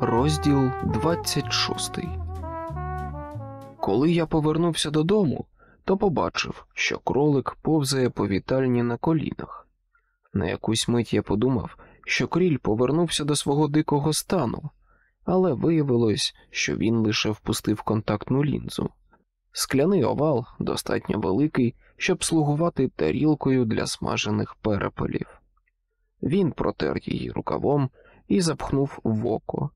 Розділ 26 Коли я повернувся додому, то побачив, що кролик повзає по вітальні на колінах. На якусь мить я подумав, що кріль повернувся до свого дикого стану, але виявилось, що він лише впустив контактну лінзу. Скляний овал достатньо великий, щоб слугувати тарілкою для смажених перепелів. Він протер її рукавом і запхнув в око,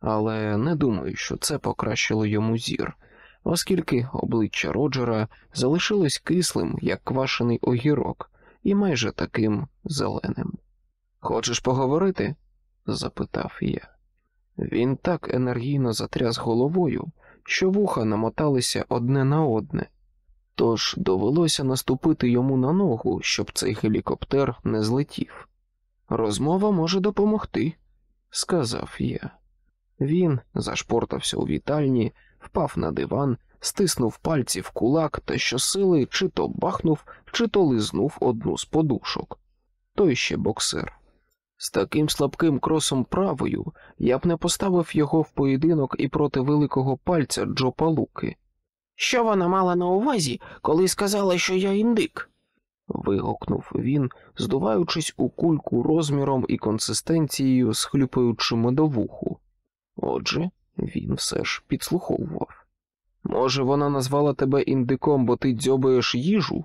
але не думаю, що це покращило йому зір, оскільки обличчя Роджера залишилось кислим, як квашений огірок, і майже таким зеленим. Хочеш поговорити? запитав я. Він так енергійно затряс головою, що вуха намоталися одне на одне, тож довелося наступити йому на ногу, щоб цей гелікоптер не злетів. Розмова може допомогти, сказав я. Він зашпортався у вітальні, впав на диван, стиснув пальці в кулак та щосили чи то бахнув, чи то лизнув одну з подушок. Той ще боксер. З таким слабким кросом правою я б не поставив його в поєдинок і проти великого пальця Джо Палуки. Що вона мала на увазі, коли сказала, що я індик? Вигукнув він, здуваючись у кульку розміром і консистенцією, схлюпаючи медовуху. Отже, він все ж підслуховував. Може, вона назвала тебе індиком, бо ти дзьобаєш їжу?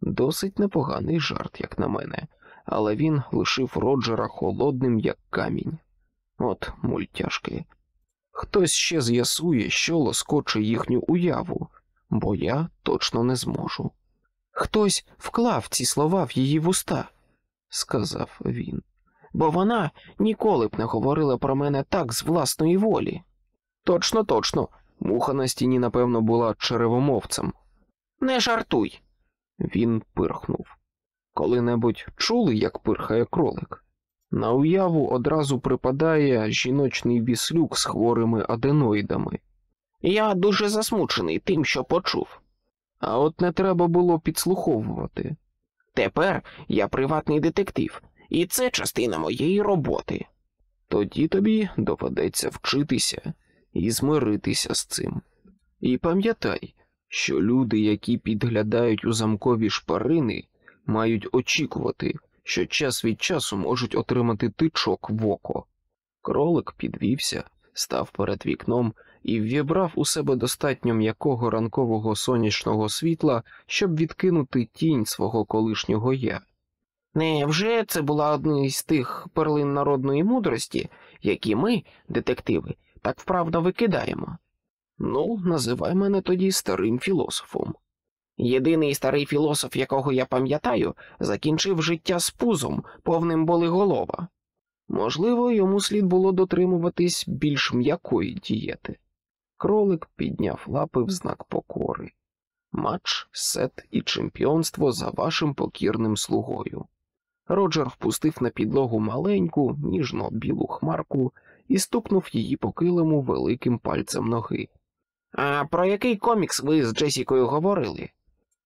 Досить непоганий жарт, як на мене, але він лишив Роджера холодним, як камінь. От мультяшки. Хтось ще з'ясує, що лоскоче їхню уяву, бо я точно не зможу. Хтось вклав ці слова в її вуста, сказав він, бо вона ніколи б не говорила про мене так з власної волі. Точно, точно, муха на стіні, напевно, була черевомовцем. Не жартуй. Він пирхнув. Коли-небудь чули, як пирхає кролик? На уяву одразу припадає жіночний віслюк з хворими аденоїдами. Я дуже засмучений тим, що почув. А от не треба було підслуховувати. Тепер я приватний детектив, і це частина моєї роботи. Тоді тобі доведеться вчитися і змиритися з цим. І пам'ятай, що люди, які підглядають у замкові шпарини, мають очікувати, що час від часу можуть отримати тичок в око. Кролик підвівся, став перед вікном і ввібрав у себе достатньо м'якого ранкового сонячного світла, щоб відкинути тінь свого колишнього я. Невже це була одна із тих перлин народної мудрості, які ми, детективи, так вправно викидаємо? Ну, називай мене тоді старим філософом. Єдиний старий філософ, якого я пам'ятаю, закінчив життя з пузом, повним болиголова. Можливо, йому слід було дотримуватись більш м'якої дієти. Кролик підняв лапи в знак покори. Матч, сет і чемпіонство за вашим покірним слугою. Роджер впустив на підлогу маленьку, ніжно білу хмарку і стукнув її по килиму великим пальцем ноги. А про який комікс ви з Джесікою говорили?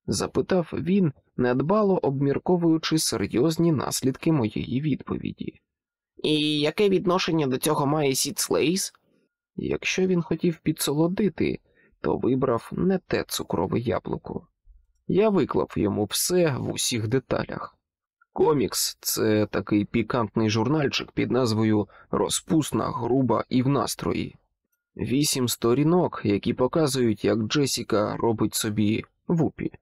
запитав він, недбало обмірковуючи серйозні наслідки моєї відповіді. І яке відношення до цього має Сід Слейс? Якщо він хотів підсолодити, то вибрав не те цукрове яблуко. Я виклав йому все в усіх деталях. Комікс це такий пікантний журнальчик під назвою Розпусна, груба і в настрої. Вісім сторінок, які показують, як Джесіка робить собі вупі.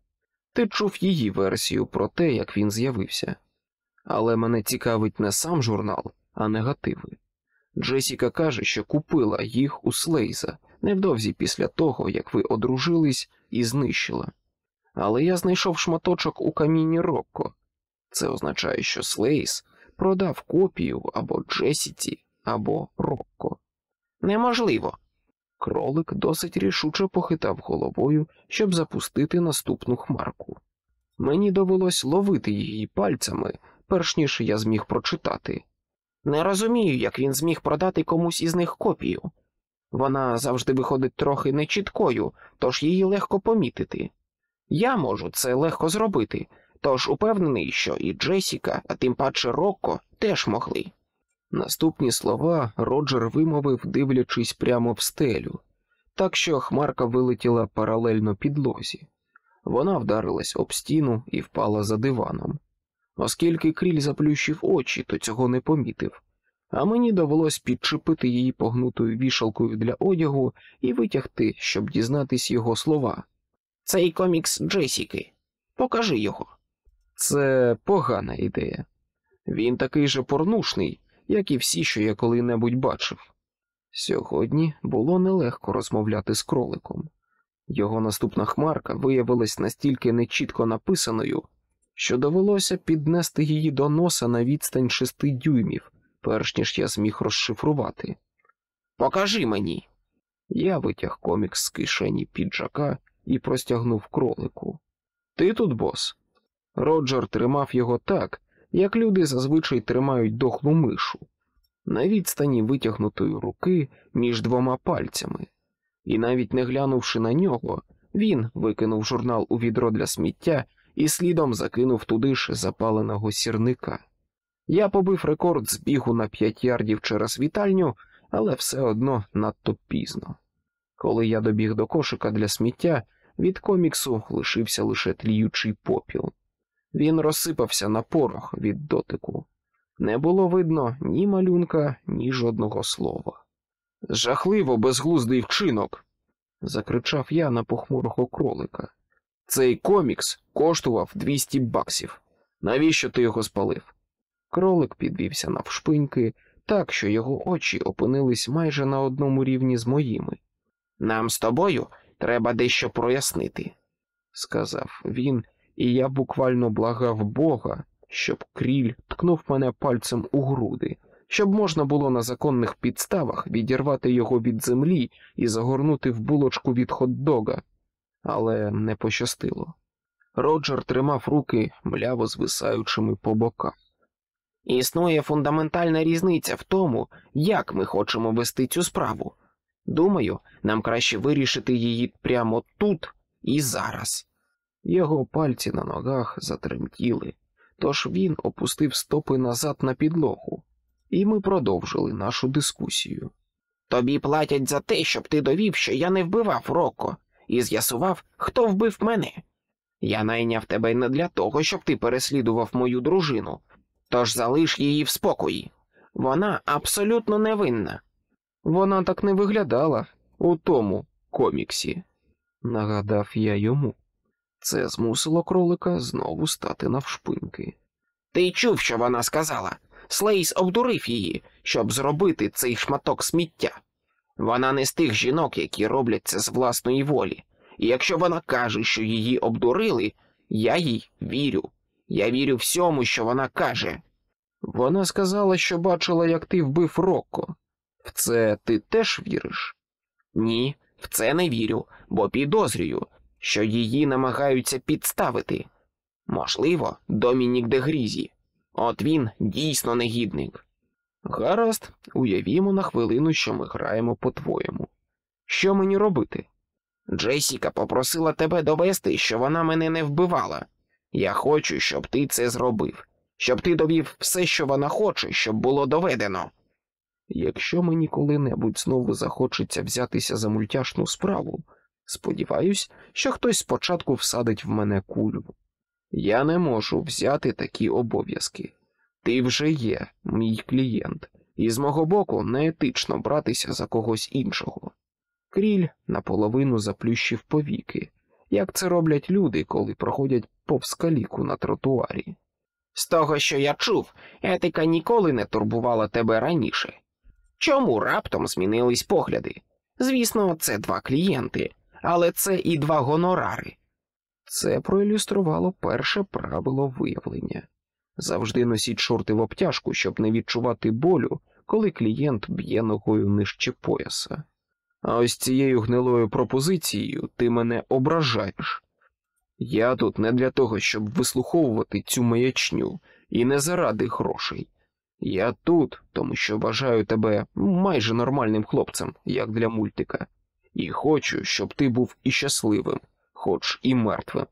Ти чув її версію про те, як він з'явився. Але мене цікавить не сам журнал, а негативи. Джесіка каже, що купила їх у Слейза невдовзі після того, як ви одружились і знищила. Але я знайшов шматочок у камінні Рокко. Це означає, що Слейз продав копію або Джесіці, або Рокко. Неможливо. Кролик досить рішуче похитав головою, щоб запустити наступну хмарку. Мені довелось ловити її пальцями, перш ніж я зміг прочитати. Не розумію, як він зміг продати комусь із них копію. Вона завжди виходить трохи нечіткою, тож її легко помітити. Я можу це легко зробити, Тож упевнений, що і Джесіка, а тим паче Рокко, теж могли. Наступні слова Роджер вимовив, дивлячись прямо в стелю, так що хмарка вилетіла паралельно підлозі. Вона вдарилась об стіну і впала за диваном. Оскільки кріль заплющив очі, то цього не помітив, а мені довелось підчепити її погнутою вішалкою для одягу і витягти, щоб дізнатись його слова. Цей комікс Джесіки. Покажи його. Це погана ідея. Він такий же порнушний, як і всі, що я коли-небудь бачив. Сьогодні було нелегко розмовляти з кроликом. Його наступна хмарка виявилась настільки нечітко написаною, що довелося піднести її до носа на відстань шести дюймів, перш ніж я зміг розшифрувати. Покажи мені. Я витяг комікс з кишені піджака і простягнув кролику. Ти тут, бос? Роджер тримав його так, як люди зазвичай тримають дохлу мишу, на відстані витягнутої руки між двома пальцями, і навіть не глянувши на нього, він викинув журнал у відро для сміття і слідом закинув туди ж запаленого сірника. Я побив рекорд збігу на п'ять ярдів через вітальню, але все одно надто пізно. Коли я добіг до кошика для сміття, від коміксу лишився лише тліючий попіл. Він розсипався на порох від дотику. Не було видно ні малюнка, ні жодного слова. Жахливо безглуздий вчинок. закричав я на похмурого кролика. Цей комікс коштував 200 баксів. Навіщо ти його спалив? Кролик підвівся навшпиньки, так що його очі опинились майже на одному рівні з моїми. Нам з тобою треба дещо прояснити, сказав він, і я буквально благав Бога, щоб кріль ткнув мене пальцем у груди, щоб можна було на законних підставах відірвати його від землі і загорнути в булочку від хот-дога. Але не пощастило. Роджер тримав руки мляво звисаючими по боках. Існує фундаментальна різниця в тому, як ми хочемо вести цю справу. Думаю, нам краще вирішити її прямо тут і зараз. Його пальці на ногах затремтіли, тож він опустив стопи назад на підлогу, і ми продовжили нашу дискусію. Тобі платять за те, щоб ти довів, що я не вбивав Роко, і з'ясував, хто вбив мене. Я найняв тебе не для того, щоб ти переслідував мою дружину, тож залиш її в спокої. Вона абсолютно невинна. Вона так не виглядала у тому коміксі, нагадав я йому. Це змусило кролика знову стати навшпиньки. Ти чув, що вона сказала? Слейс обдурив її, щоб зробити цей шматок сміття. Вона не з тих жінок, які роблять це з власної волі. І якщо вона каже, що її обдурили, я їй вірю. Я вірю всьому, що вона каже. Вона сказала, що бачила, як ти вбив Рокко. В це ти теж віриш? Ні, в це не вірю, бо підозрюю, що її намагаються підставити. Можливо, Домінік де Грізі. От він дійсно негідник. Гаразд, уявімо на хвилину, що ми граємо по-твоєму. Що мені робити? Джесіка попросила тебе довести, що вона мене не вбивала. Я хочу, щоб ти це зробив, щоб ти довів все, що вона хоче, щоб було доведено. Якщо мені коли-небудь знову захочеться взятися за мультяшну справу, сподіваюсь, що хтось спочатку всадить в мене кулю. Я не можу взяти такі обов'язки. Ти вже є, мій клієнт, і з мого боку неетично братися за когось іншого. Кріль наполовину заплющив повіки, як це роблять люди, коли проходять повз каліку на тротуарі. З того, що я чув, етика ніколи не турбувала тебе раніше. Чому раптом змінились погляди? Звісно, це два клієнти, але це і два гонорари. Це проілюструвало перше правило виявлення. Завжди носіть шорти в обтяжку, щоб не відчувати болю, коли клієнт б'є ногою нижче пояса. А ось цією гнилою пропозицією ти мене ображаєш. Я тут не для того, щоб вислуховувати цю маячню, і не заради грошей. Я тут, тому що вважаю тебе майже нормальним хлопцем, як для мультика, і хочу, щоб ти був і щасливим, хоч і мертвим.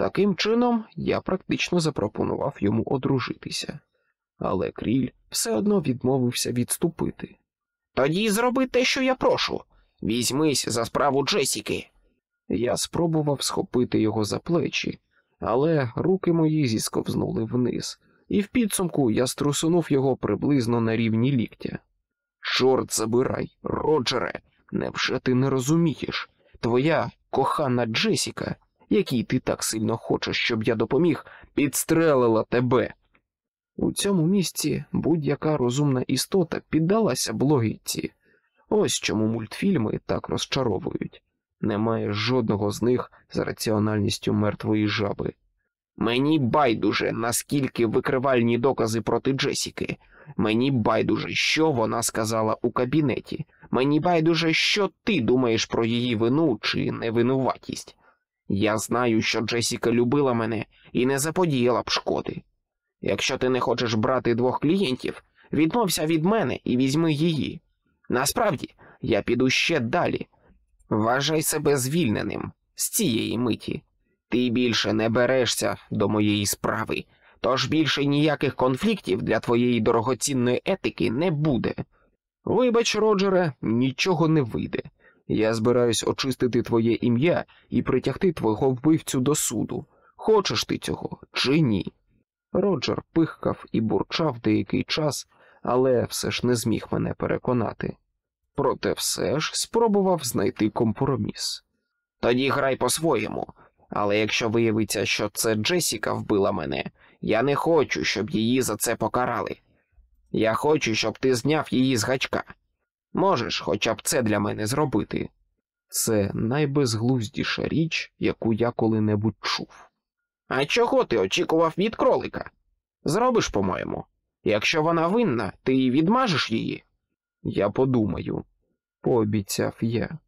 Таким чином, я практично запропонував йому одружитися, але кріль все одно відмовився відступити. Тоді зроби те, що я прошу. Візьмись за справу Джесіки. Я спробував схопити його за плечі, але руки мої зісковзнули вниз, і в підсумку я струсунув його приблизно на рівні ліктя. Чорт забирай, Роджере, невже ти не розумієш? Твоя кохана Джесіка, якій ти так сильно хочеш, щоб я допоміг, підстрелила тебе. У цьому місці будь-яка розумна істота піддалася б логіці. Ось чому мультфільми так розчаровують. Немає жодного з них з раціональністю мертвої жаби. Мені байдуже, наскільки викривальні докази проти Джесіки. Мені байдуже, що вона сказала у кабінеті. Мені байдуже, що ти думаєш про її вину чи невинуватість. Я знаю, що Джесіка любила мене і не заподіяла б шкоди. Якщо ти не хочеш брати двох клієнтів, відмовся від мене і візьми її. Насправді, я піду ще далі. Вважай себе звільненим з цієї миті. Ти більше не берешся до моєї справи, тож більше ніяких конфліктів для твоєї дорогоцінної етики не буде. Вибач, Роджере, нічого не вийде. Я збираюсь очистити твоє ім'я і притягти твого вбивцю до суду. Хочеш ти цього чи ні? Роджер пихкав і бурчав деякий час, але все ж не зміг мене переконати. Проте все ж спробував знайти компроміс. Тоді грай по-своєму, але якщо виявиться, що це Джесіка вбила мене, я не хочу, щоб її за це покарали. Я хочу, щоб ти зняв її з гачка. Можеш хоча б це для мене зробити. Це найбезглуздіша річ, яку я коли-небудь чув. А чого ти очікував від кролика? Зробиш, по-моєму. Якщо вона винна, ти відмажеш її. Я подумаю, пообіцяв я,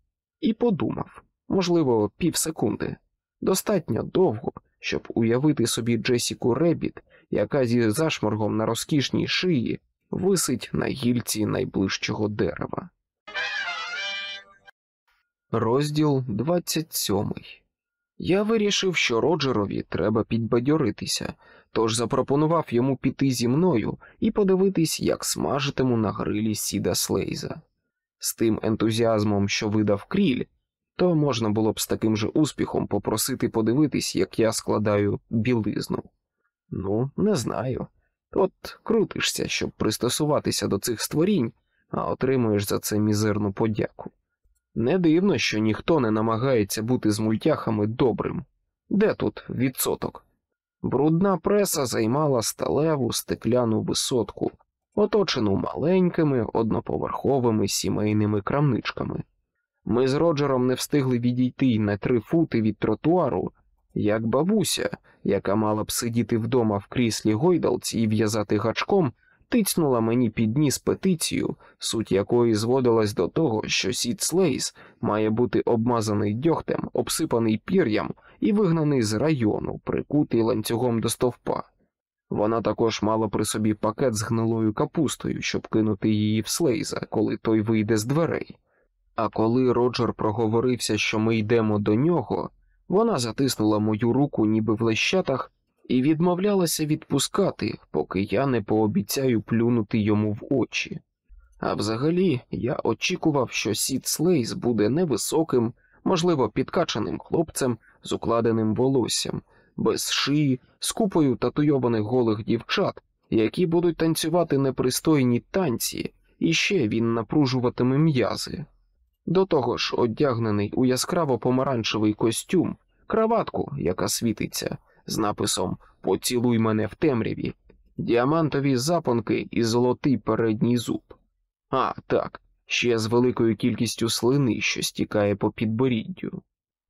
і подумав, можливо, півсекунди. Достатньо довго, щоб уявити собі Джесіку Ребіт, яка зі зашморгом на розкішній шиї висить на гільці найближчого дерева. Розділ 27 Я вирішив, що Роджерові треба підбадьоритися, тож запропонував йому піти зі мною і подивитись, як смажитиму на грилі сіда Слейза. З тим ентузіазмом, що видав кріль, то можна було б з таким же успіхом попросити подивитись, як я складаю білизну. Ну, не знаю. От крутишся, щоб пристосуватися до цих створінь, а отримуєш за це мізерну подяку. Не дивно, що ніхто не намагається бути з мультяхами добрим. Де тут відсоток? Брудна преса займала сталеву стекляну висотку, оточену маленькими одноповерховими сімейними крамничками. Ми з Роджером не встигли відійти й на три фути від тротуару, як бабуся, яка мала б сидіти вдома в кріслі гойдалці і в'язати гачком, тицнула мені під ніс петицію, суть якої зводилась до того, що Сід Слейс має бути обмазаний дьогтем, обсипаний пір'ям і вигнаний з району, прикутий ланцюгом до стовпа. Вона також мала при собі пакет з гнилою капустою, щоб кинути її в Слейза, коли той вийде з дверей. А коли Роджер проговорився, що ми йдемо до нього, вона затиснула мою руку ніби в лещатах і відмовлялася відпускати, поки я не пообіцяю плюнути йому в очі. А взагалі я очікував, що Сід Слейс буде невисоким, можливо, підкачаним хлопцем з укладеним волоссям, без шиї, з купою татуйованих голих дівчат, які будуть танцювати непристойні танці, і ще він напружуватиме м'язи. До того ж, одягнений у яскраво помаранчевий костюм, краватку, яка світиться, з написом Поцілуй мене в темряві, діамантові запонки і золотий передній зуб. А, так, ще з великою кількістю слини, що стікає по підборіддю.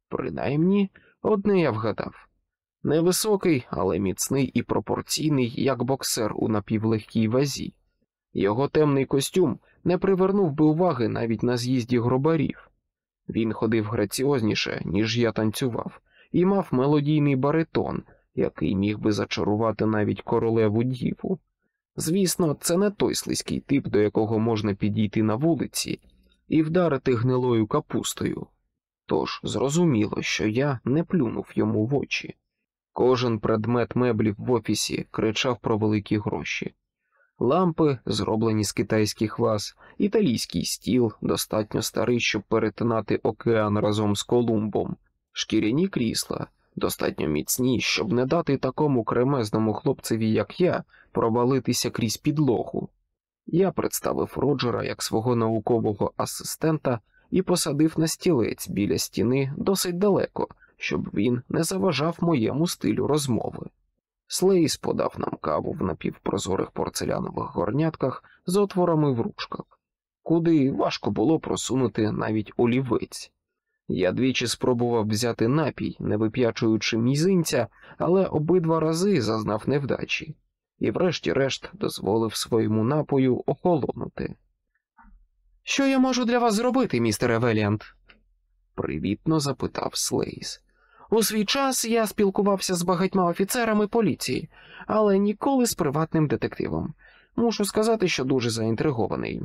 Принаймні, одне я вгадав невисокий, але міцний і пропорційний, як боксер у напівлегкій вазі. Його темний костюм не привернув би уваги навіть на з'їзді гробарів. Він ходив граціозніше, ніж я танцював, і мав мелодійний баритон, який міг би зачарувати навіть королеву діву. Звісно, це не той слизький тип, до якого можна підійти на вулиці і вдарити гнилою капустою. Тож зрозуміло, що я не плюнув йому в очі. Кожен предмет меблів в офісі кричав про великі гроші. Лампи, зроблені з китайських ваз, італійський стіл, достатньо старий, щоб перетинати океан разом з Колумбом, шкіряні крісла, достатньо міцні, щоб не дати такому кремезному хлопцеві, як я, провалитися крізь підлогу. Я представив Роджера як свого наукового асистента і посадив на стілець біля стіни досить далеко, щоб він не заважав моєму стилю розмови. Слейс подав нам каву в напівпрозорих порцелянових горнятках з отворами в ручках, куди важко було просунути навіть олівець. Я двічі спробував взяти напій, не вип'ячуючи мізинця, але обидва рази зазнав невдачі, і, врешті-решт, дозволив своєму напою охолонути. Що я можу для вас зробити, містере Веліант? привітно запитав Слейс. У свій час я спілкувався з багатьма офіцерами поліції, але ніколи з приватним детективом. Мушу сказати, що дуже заінтригований.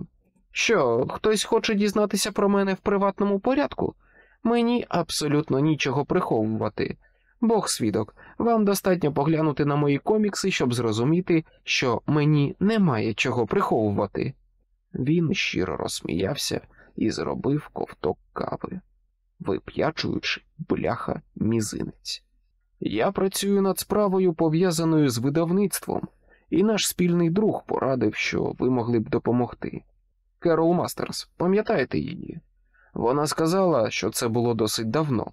Що, хтось хоче дізнатися про мене в приватному порядку? Мені абсолютно нічого приховувати. Бог свідок, вам достатньо поглянути на мої комікси, щоб зрозуміти, що мені немає чого приховувати. Він щиро розсміявся і зробив ковток кави вип'ячуючи бляха мізинець. Я працюю над справою, пов'язаною з видавництвом, і наш спільний друг порадив, що ви могли б допомогти. Керол Мастерс, пам'ятаєте її? Вона сказала, що це було досить давно.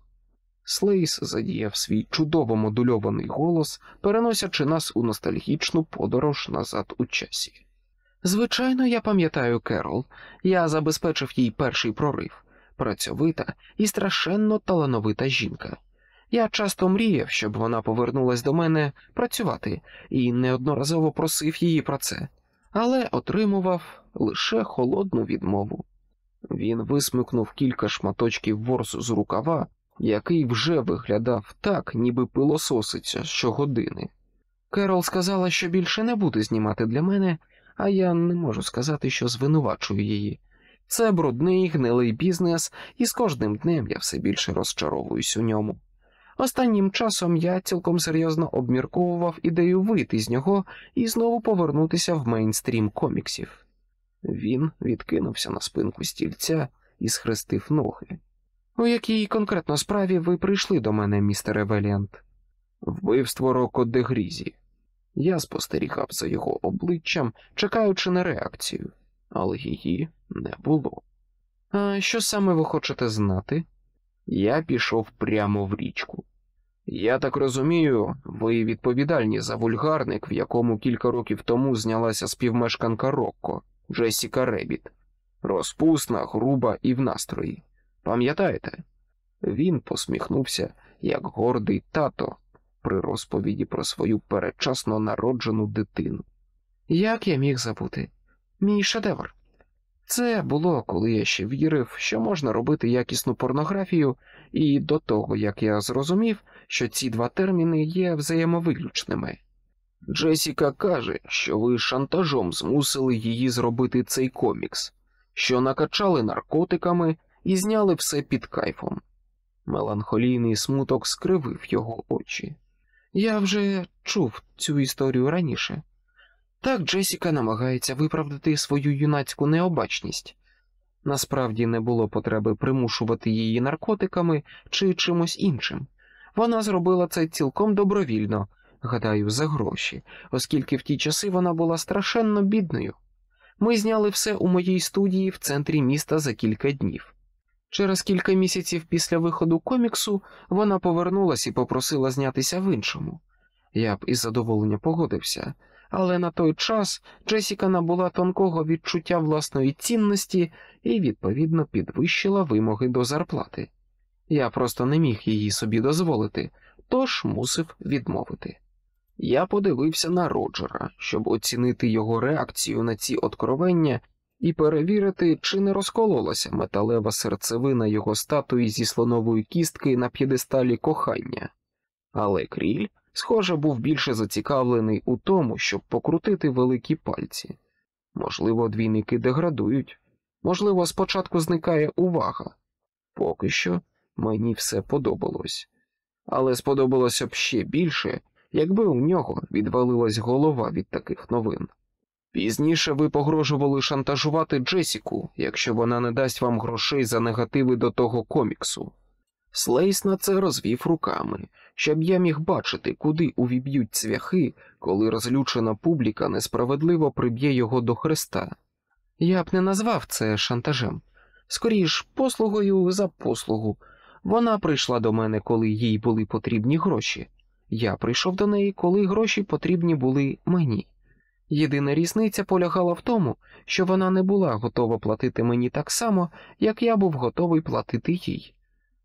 Слейс задіяв свій чудово модульований голос, переносячи нас у ностальгічну подорож назад у часі. Звичайно, я пам'ятаю Керол, я забезпечив їй перший прорив працьовита і страшенно талановита жінка. Я часто мріяв, щоб вона повернулась до мене працювати, і неодноразово просив її про це, але отримував лише холодну відмову. Він висмикнув кілька шматочків ворсу з рукава, який вже виглядав так, ніби пилососиться щогодини. Керол сказала, що більше не буде знімати для мене, а я не можу сказати, що звинувачую її. Це брудний гнилий бізнес, і з кожним днем я все більше розчаровуюсь у ньому. Останнім часом я цілком серйозно обмірковував ідею вийти з нього і знову повернутися в мейнстрім коміксів. Він відкинувся на спинку стільця і схрестив ноги. У якій конкретно справі ви прийшли до мене, містере Веліант? Вбивство Роко де Грізі. Я спостерігав за його обличчям, чекаючи на реакцію але її не було. А що саме ви хочете знати? Я пішов прямо в річку. Я так розумію, ви відповідальні за вульгарник, в якому кілька років тому знялася співмешканка Рокко, Джесіка Ребіт, розпусна, груба і в настрої. Пам'ятаєте? Він посміхнувся, як гордий тато при розповіді про свою передчасно народжену дитину. Як я міг забути? мій шедевр. Це було, коли я ще вірив, що можна робити якісну порнографію, і до того як я зрозумів, що ці два терміни є взаємовиключними. Джесіка каже, що ви шантажом змусили її зробити цей комікс, що накачали наркотиками і зняли все під кайфом. Меланхолійний смуток скривив його очі. Я вже чув цю історію раніше. Так Джесіка намагається виправдати свою юнацьку необачність. Насправді не було потреби примушувати її наркотиками чи чимось іншим. Вона зробила це цілком добровільно, гадаю, за гроші, оскільки в ті часи вона була страшенно бідною. Ми зняли все у моїй студії в центрі міста за кілька днів. Через кілька місяців після виходу коміксу вона повернулась і попросила знятися в іншому. Я б із задоволення погодився але на той час Джесіка набула тонкого відчуття власної цінності і, відповідно, підвищила вимоги до зарплати. Я просто не міг її собі дозволити, тож мусив відмовити. Я подивився на Роджера, щоб оцінити його реакцію на ці откровення і перевірити, чи не розкололася металева серцевина його статуї зі слонової кістки на п'єдесталі кохання. Але кріль схоже, був більше зацікавлений у тому, щоб покрутити великі пальці. Можливо, двійники деградують, можливо, спочатку зникає увага. Поки що мені все подобалось. але сподобалося б ще більше, якби у нього відвалилась голова від таких новин. Пізніше ви погрожували шантажувати Джесіку, якщо вона не дасть вам грошей за негативи до того коміксу. Слейс на це розвів руками, щоб я міг бачити, куди увіб'ють цвяхи, коли розлючена публіка несправедливо приб'є його до хреста. Я б не назвав це шантажем. Скоріш, послугою за послугу. Вона прийшла до мене, коли їй були потрібні гроші. Я прийшов до неї, коли гроші потрібні були мені. Єдина різниця полягала в тому, що вона не була готова платити мені так само, як я був готовий платити їй.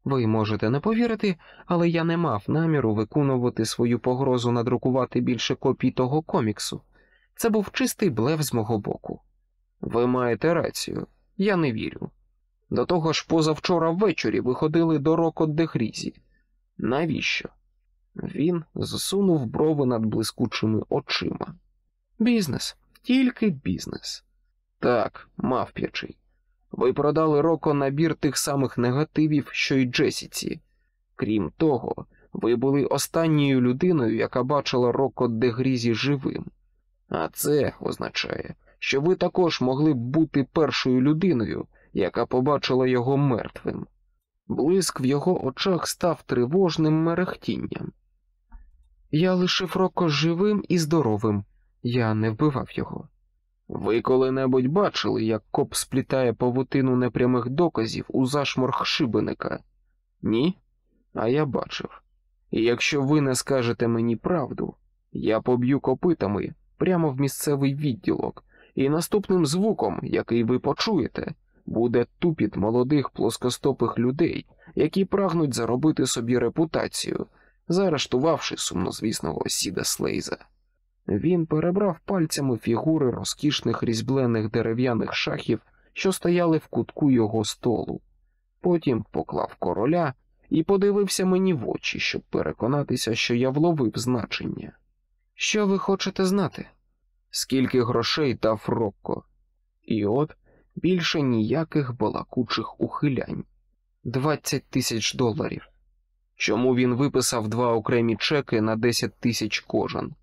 Ви можете не повірити, але я не мав наміру виконувати свою погрозу надрукувати більше копій того коміксу. Це був чистий блеф з мого боку. Ви маєте рацію, я не вірю. До того ж, позавчора ввечері ви ходили до Рокот де Грізі. Навіщо? Він засунув брови над блискучими очима. Бізнес, тільки бізнес. Так, мавп'ячий. Ви продали Роко набір тих самих негативів, що й Джесіці. Крім того, ви були останньою людиною, яка бачила Роко де Грізі живим. А це означає, що ви також могли б бути першою людиною, яка побачила його мертвим. Блиск в його очах став тривожним мерехтінням. Я лишив Роко живим і здоровим, я не вбивав його. Ви коли-небудь бачили, як коп сплітає павутину непрямих доказів у зашморг шибеника? Ні? А я бачив. І якщо ви не скажете мені правду, я поб'ю копитами прямо в місцевий відділок, і наступним звуком, який ви почуєте, буде тупіт молодих плоскостопих людей, які прагнуть заробити собі репутацію, заарештувавши сумнозвісного сіда Слейза. Він перебрав пальцями фігури розкішних різьблених дерев'яних шахів, що стояли в кутку його столу. Потім поклав короля і подивився мені в очі, щоб переконатися, що я вловив значення. Що ви хочете знати? Скільки грошей дав Рокко? І от більше ніяких балакучих ухилянь. Двадцять тисяч доларів. Чому він виписав два окремі чеки на десять тисяч кожен?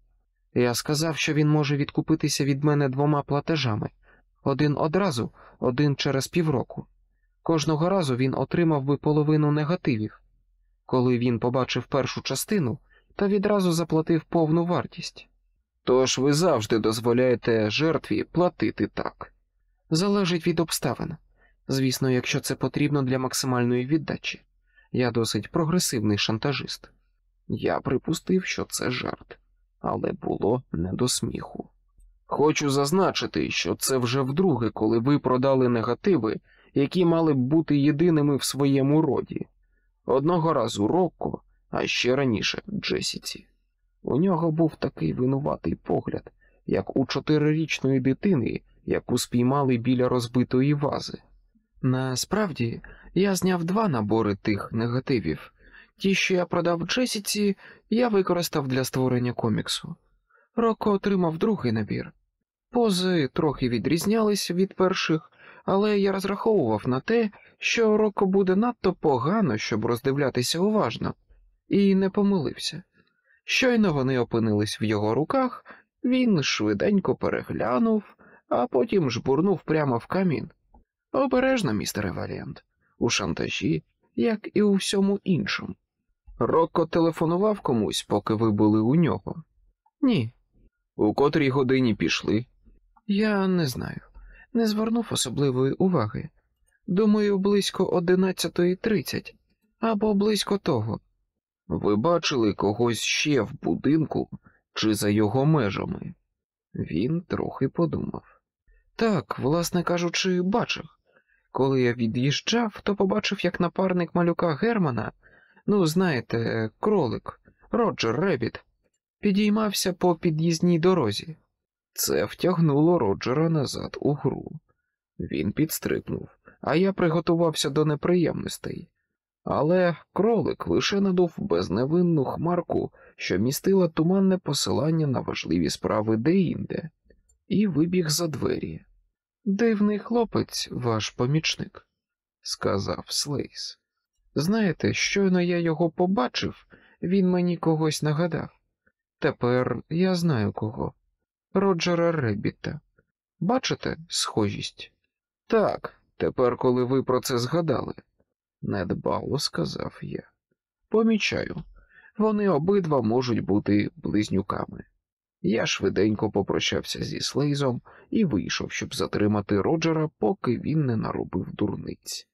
Я сказав, що він може відкупитися від мене двома платежами один одразу, один через півроку. Кожного разу він отримав би половину негативів. Коли він побачив першу частину, то відразу заплатив повну вартість. Тож ви завжди дозволяєте жертві платити так. Залежить від обставин. Звісно, якщо це потрібно для максимальної віддачі. Я досить прогресивний шантажист. Я припустив, що це жарт але було не до сміху. Хочу зазначити, що це вже вдруге, коли ви продали негативи, які мали б бути єдиними в своєму роді. Одного разу Рокко, а ще раніше Джесіці. У нього був такий винуватий погляд, як у чотирирічної дитини, яку спіймали біля розбитої вази. Насправді, я зняв два набори тих негативів. Ті, що я продав Джесіці, я використав для створення коміксу. Роко отримав другий набір. Пози трохи відрізнялись від перших, але я розраховував на те, що Роко буде надто погано, щоб роздивлятися уважно, і не помилився. Щойно вони опинились в його руках, він швиденько переглянув, а потім жбурнув прямо в камін. Обережно, містере Валіант, у шантажі, як і у всьому іншому. Рокко телефонував комусь, поки ви були у нього? Ні. У котрій годині пішли? Я не знаю. Не звернув особливої уваги. Думаю, близько 11.30 або близько того. Ви бачили когось ще в будинку чи за його межами? Він трохи подумав. Так, власне кажучи, бачив. Коли я від'їжджав, то побачив, як напарник малюка Германа. Ну, знаєте, кролик, Роджер Ребіт, підіймався по під'їзній дорозі. Це втягнуло Роджера назад у гру. Він підстрибнув, а я приготувався до неприємностей. Але кролик лише надув безневинну хмарку, що містила туманне посилання на важливі справи деінде, і вибіг за двері. Дивний хлопець, ваш помічник, сказав Слейс. Знаєте, щойно я його побачив, він мені когось нагадав. Тепер я знаю кого. Роджера Ребіта. Бачите схожість? Так, тепер, коли ви про це згадали, недбало сказав я. Помічаю, вони обидва можуть бути близнюками. Я швиденько попрощався зі Слейзом і вийшов, щоб затримати Роджера, поки він не наробив дурниць.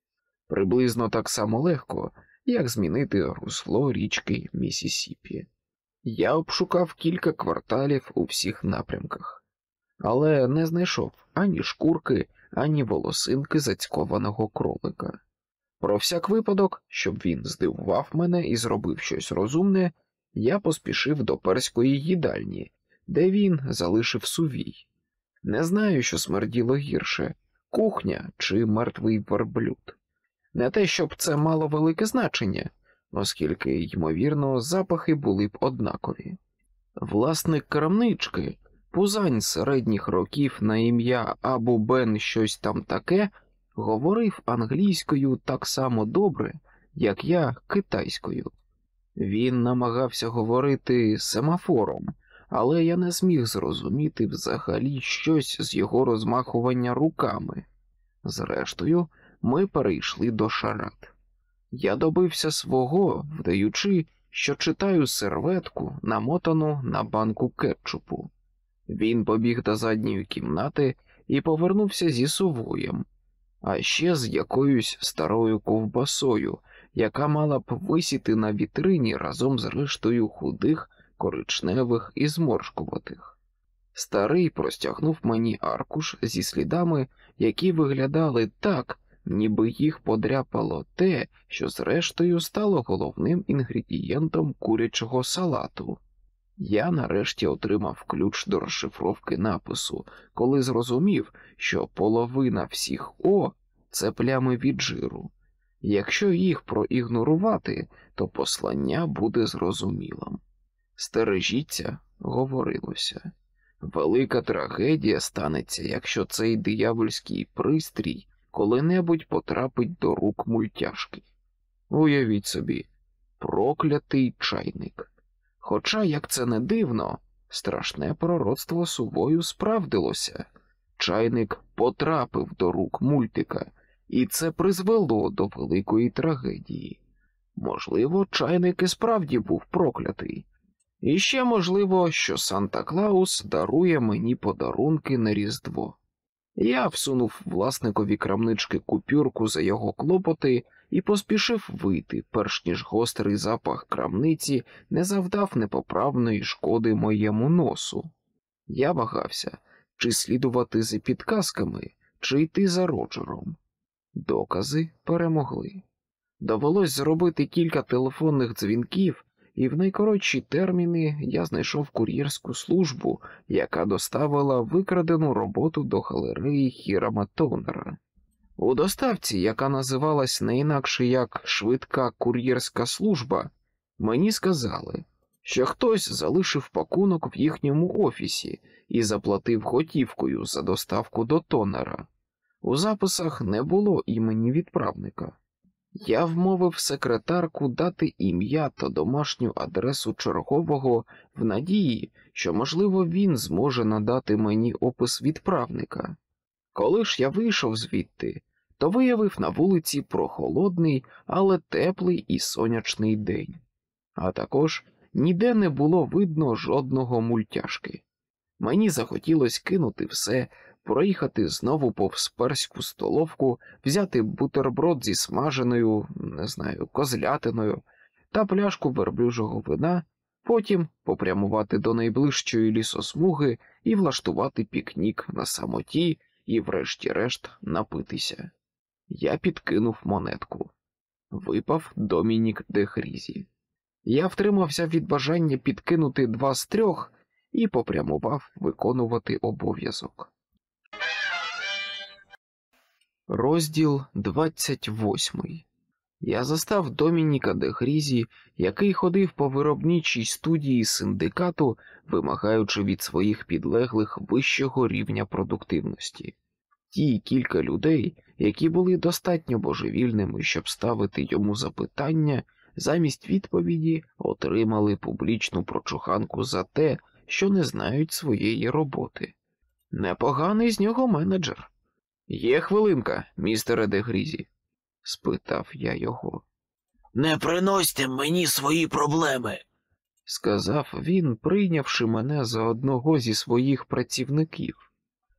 Приблизно так само легко, як змінити русло річки Місісіпі. Я обшукав кілька кварталів у всіх напрямках, але не знайшов ані шкурки, ані волосинки зацькованого кролика. Про всяк випадок, щоб він здивував мене і зробив щось розумне, я поспішив до перської їдальні, де він залишив сувій. Не знаю, що смерділо гірше кухня чи мертвий верблюд. Не те, щоб це мало велике значення, оскільки, ймовірно, запахи були б однакові. Власник крамнички, пузань середніх років на ім'я Абу Бен щось там таке, говорив англійською так само добре, як я китайською. Він намагався говорити семафором, але я не зміг зрозуміти взагалі щось з його розмахування руками. Зрештою, ми перейшли до шарат. Я добився свого, вдаючи, що читаю серветку, намотану на банку кетчупу. Він побіг до задньої кімнати і повернувся зі сувоєм, а ще з якоюсь старою ковбасою, яка мала б висіти на вітрині разом з рештою худих, коричневих і зморшкуватих. Старий простягнув мені аркуш зі слідами, які виглядали так, ніби їх подряпало те, що зрештою стало головним інгредієнтом курячого салату. Я нарешті отримав ключ до розшифровки напису, коли зрозумів, що половина всіх О це плями від жиру. Якщо їх проігнорувати, то послання буде зрозумілим. Стережіться, говорилося. Велика трагедія станеться, якщо цей диявольський пристрій коли-небудь потрапить до рук мультяшки. Уявіть собі, проклятий чайник. Хоча, як це не дивно, страшне пророцтво сувою справдилося. Чайник потрапив до рук мультика, і це призвело до великої трагедії. Можливо, чайник і справді був проклятий. І ще можливо, що Санта Клаус дарує мені подарунки на Різдво. Я всунув власникові крамнички купюрку за його клопоти і поспішив вийти, перш ніж гострий запах крамниці не завдав непоправної шкоди моєму носу. Я вагався, чи слідувати за підказками, чи йти за Роджером. Докази перемогли. Довелось зробити кілька телефонних дзвінків, і в найкоротші терміни я знайшов кур'єрську службу, яка доставила викрадену роботу до галереї Хірама Тонера. У доставці, яка називалась не інакше як швидка кур'єрська служба, мені сказали, що хтось залишив пакунок в їхньому офісі і заплатив готівкою за доставку до Тонера. У записах не було імені відправника. Я вмовив секретарку дати ім'я та домашню адресу чергового в надії, що, можливо, він зможе надати мені опис відправника. Коли ж я вийшов звідти, то виявив на вулиці прохолодний, але теплий і сонячний день, а також ніде не було видно жодного мультяшки. Мені захотілося кинути все проїхати знову повз перську столовку, взяти бутерброд зі смаженою, не знаю, козлятиною та пляшку верблюжого вина, потім попрямувати до найближчої лісосмуги і влаштувати пікнік на самоті і, врешті-решт, напитися. Я підкинув монетку. Випав Домінік де Хрізі. Я втримався від бажання підкинути два з трьох і попрямував виконувати обов'язок. Розділ 28 Я застав Домініка де Грізі, який ходив по виробничій студії синдикату, вимагаючи від своїх підлеглих вищого рівня продуктивності. Ті кілька людей, які були достатньо божевільними, щоб ставити йому запитання, замість відповіді отримали публічну прочуханку за те, що не знають своєї роботи. Непоганий з нього менеджер. Є хвилинка, містере Дегрізі? спитав я його. Не приносьте мені свої проблеми. Сказав він, прийнявши мене за одного зі своїх працівників.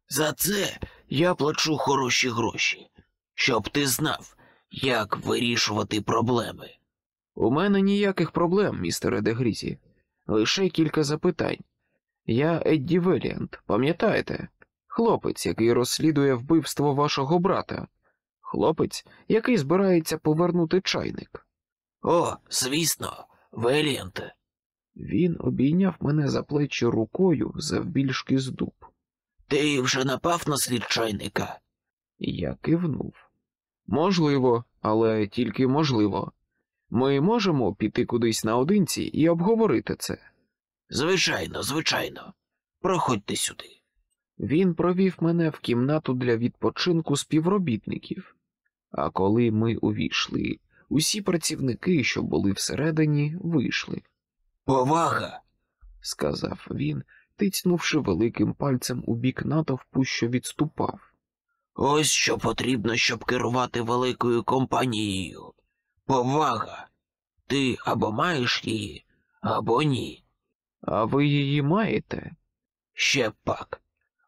За це я плачу хороші гроші, щоб ти знав, як вирішувати проблеми. У мене ніяких проблем, містере Дегрізі. Лише кілька запитань. Я Едді Веліант, пам'ятаєте? Хлопець, який розслідує вбивство вашого брата. Хлопець, який збирається повернути чайник. О, звісно, Веліанте. Він обійняв мене за плечі рукою завбільшки з дуб. Ти вже напав на слід чайника? Я кивнув. Можливо, але тільки можливо. Ми можемо піти кудись наодинці і обговорити це. Звичайно, звичайно. Проходьте сюди. Він провів мене в кімнату для відпочинку співробітників. А коли ми увійшли, усі працівники, що були всередині, вийшли, Повага. сказав він, тицнувши великим пальцем у бік натовпу, що відступав. Ось що потрібно, щоб керувати великою компанією. Повага. Ти або маєш її, або ні. А ви її маєте? Ще пак.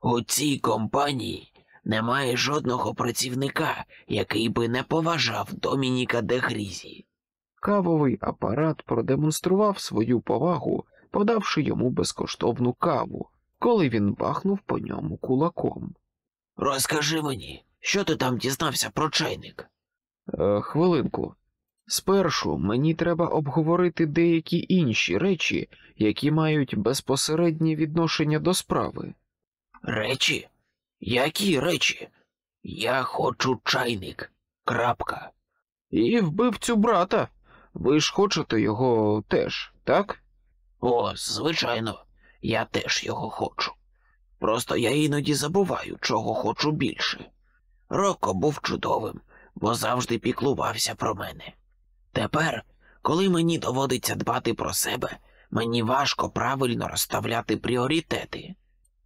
У цій компанії немає жодного працівника, який би не поважав Домініка де Грізі. Кавовий апарат продемонстрував свою повагу, подавши йому безкоштовну каву, коли він бахнув по ньому кулаком. Розкажи мені, що ти там дізнався про чайник? Е, хвилинку. Спершу мені треба обговорити деякі інші речі, які мають безпосереднє відношення до справи. Речі? Які речі? Я хочу чайник. Крапка. І вбивцю брата. Ви ж хочете його теж, так? О, звичайно, я теж його хочу. Просто я іноді забуваю, чого хочу більше. Рокко був чудовим, бо завжди піклувався про мене. Тепер, коли мені доводиться дбати про себе, мені важко правильно розставляти пріоритети.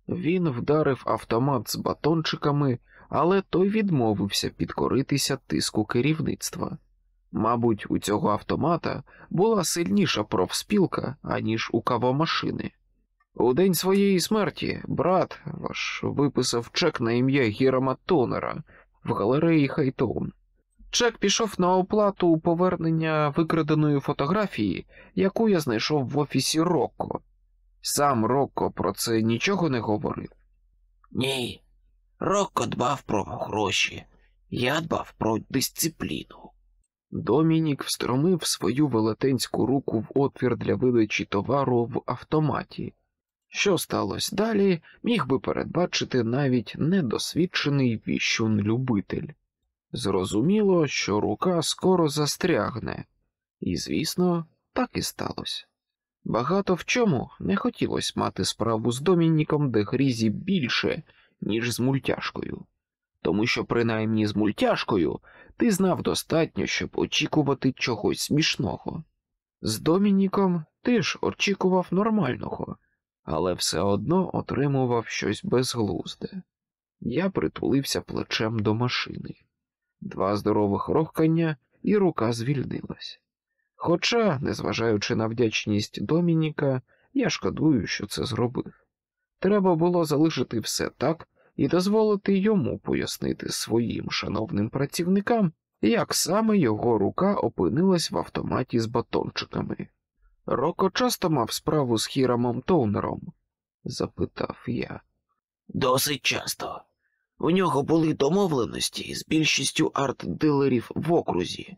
Він вдарив автомат з батончиками, але той відмовився підкоритися тиску керівництва. Мабуть, у цього автомата була сильніша профспілка, аніж у кавомашини. У день своєї смерті брат ваш виписав чек на ім'я Гірама Тонера в галереї Хайтоун. Чек пішов на оплату повернення викраденої фотографії, яку я знайшов в офісі Рокко. Сам Рокко про це нічого не говорив. Ні. Рокко дбав про гроші, я дбав про дисципліну. Домінік встромив свою велетенську руку в отвір для видачі товару в автоматі. Що сталося далі, міг би передбачити навіть недосвідчений віщун-любитель. Зрозуміло, що рука скоро застрягне, і, звісно, так і сталося. Багато в чому не хотілося мати справу з Домініком де Грізі більше, ніж з мультяшкою, тому що, принаймні, з мультяшкою ти знав достатньо, щоб очікувати чогось смішного. З Домініком ти ж очікував нормального, але все одно отримував щось безглузде. Я притулився плечем до машини. Два здорових рохкання, і рука звільнилась. Хоча, незважаючи на вдячність Домініка, я шкодую, що це зробив. Треба було залишити все так і дозволити йому пояснити своїм шановним працівникам, як саме його рука опинилась в автоматі з батончиками. Роко часто мав справу з Хірамом Тоунером? запитав я. Досить часто. У нього були домовленості з більшістю арт-дилерів в окрузі.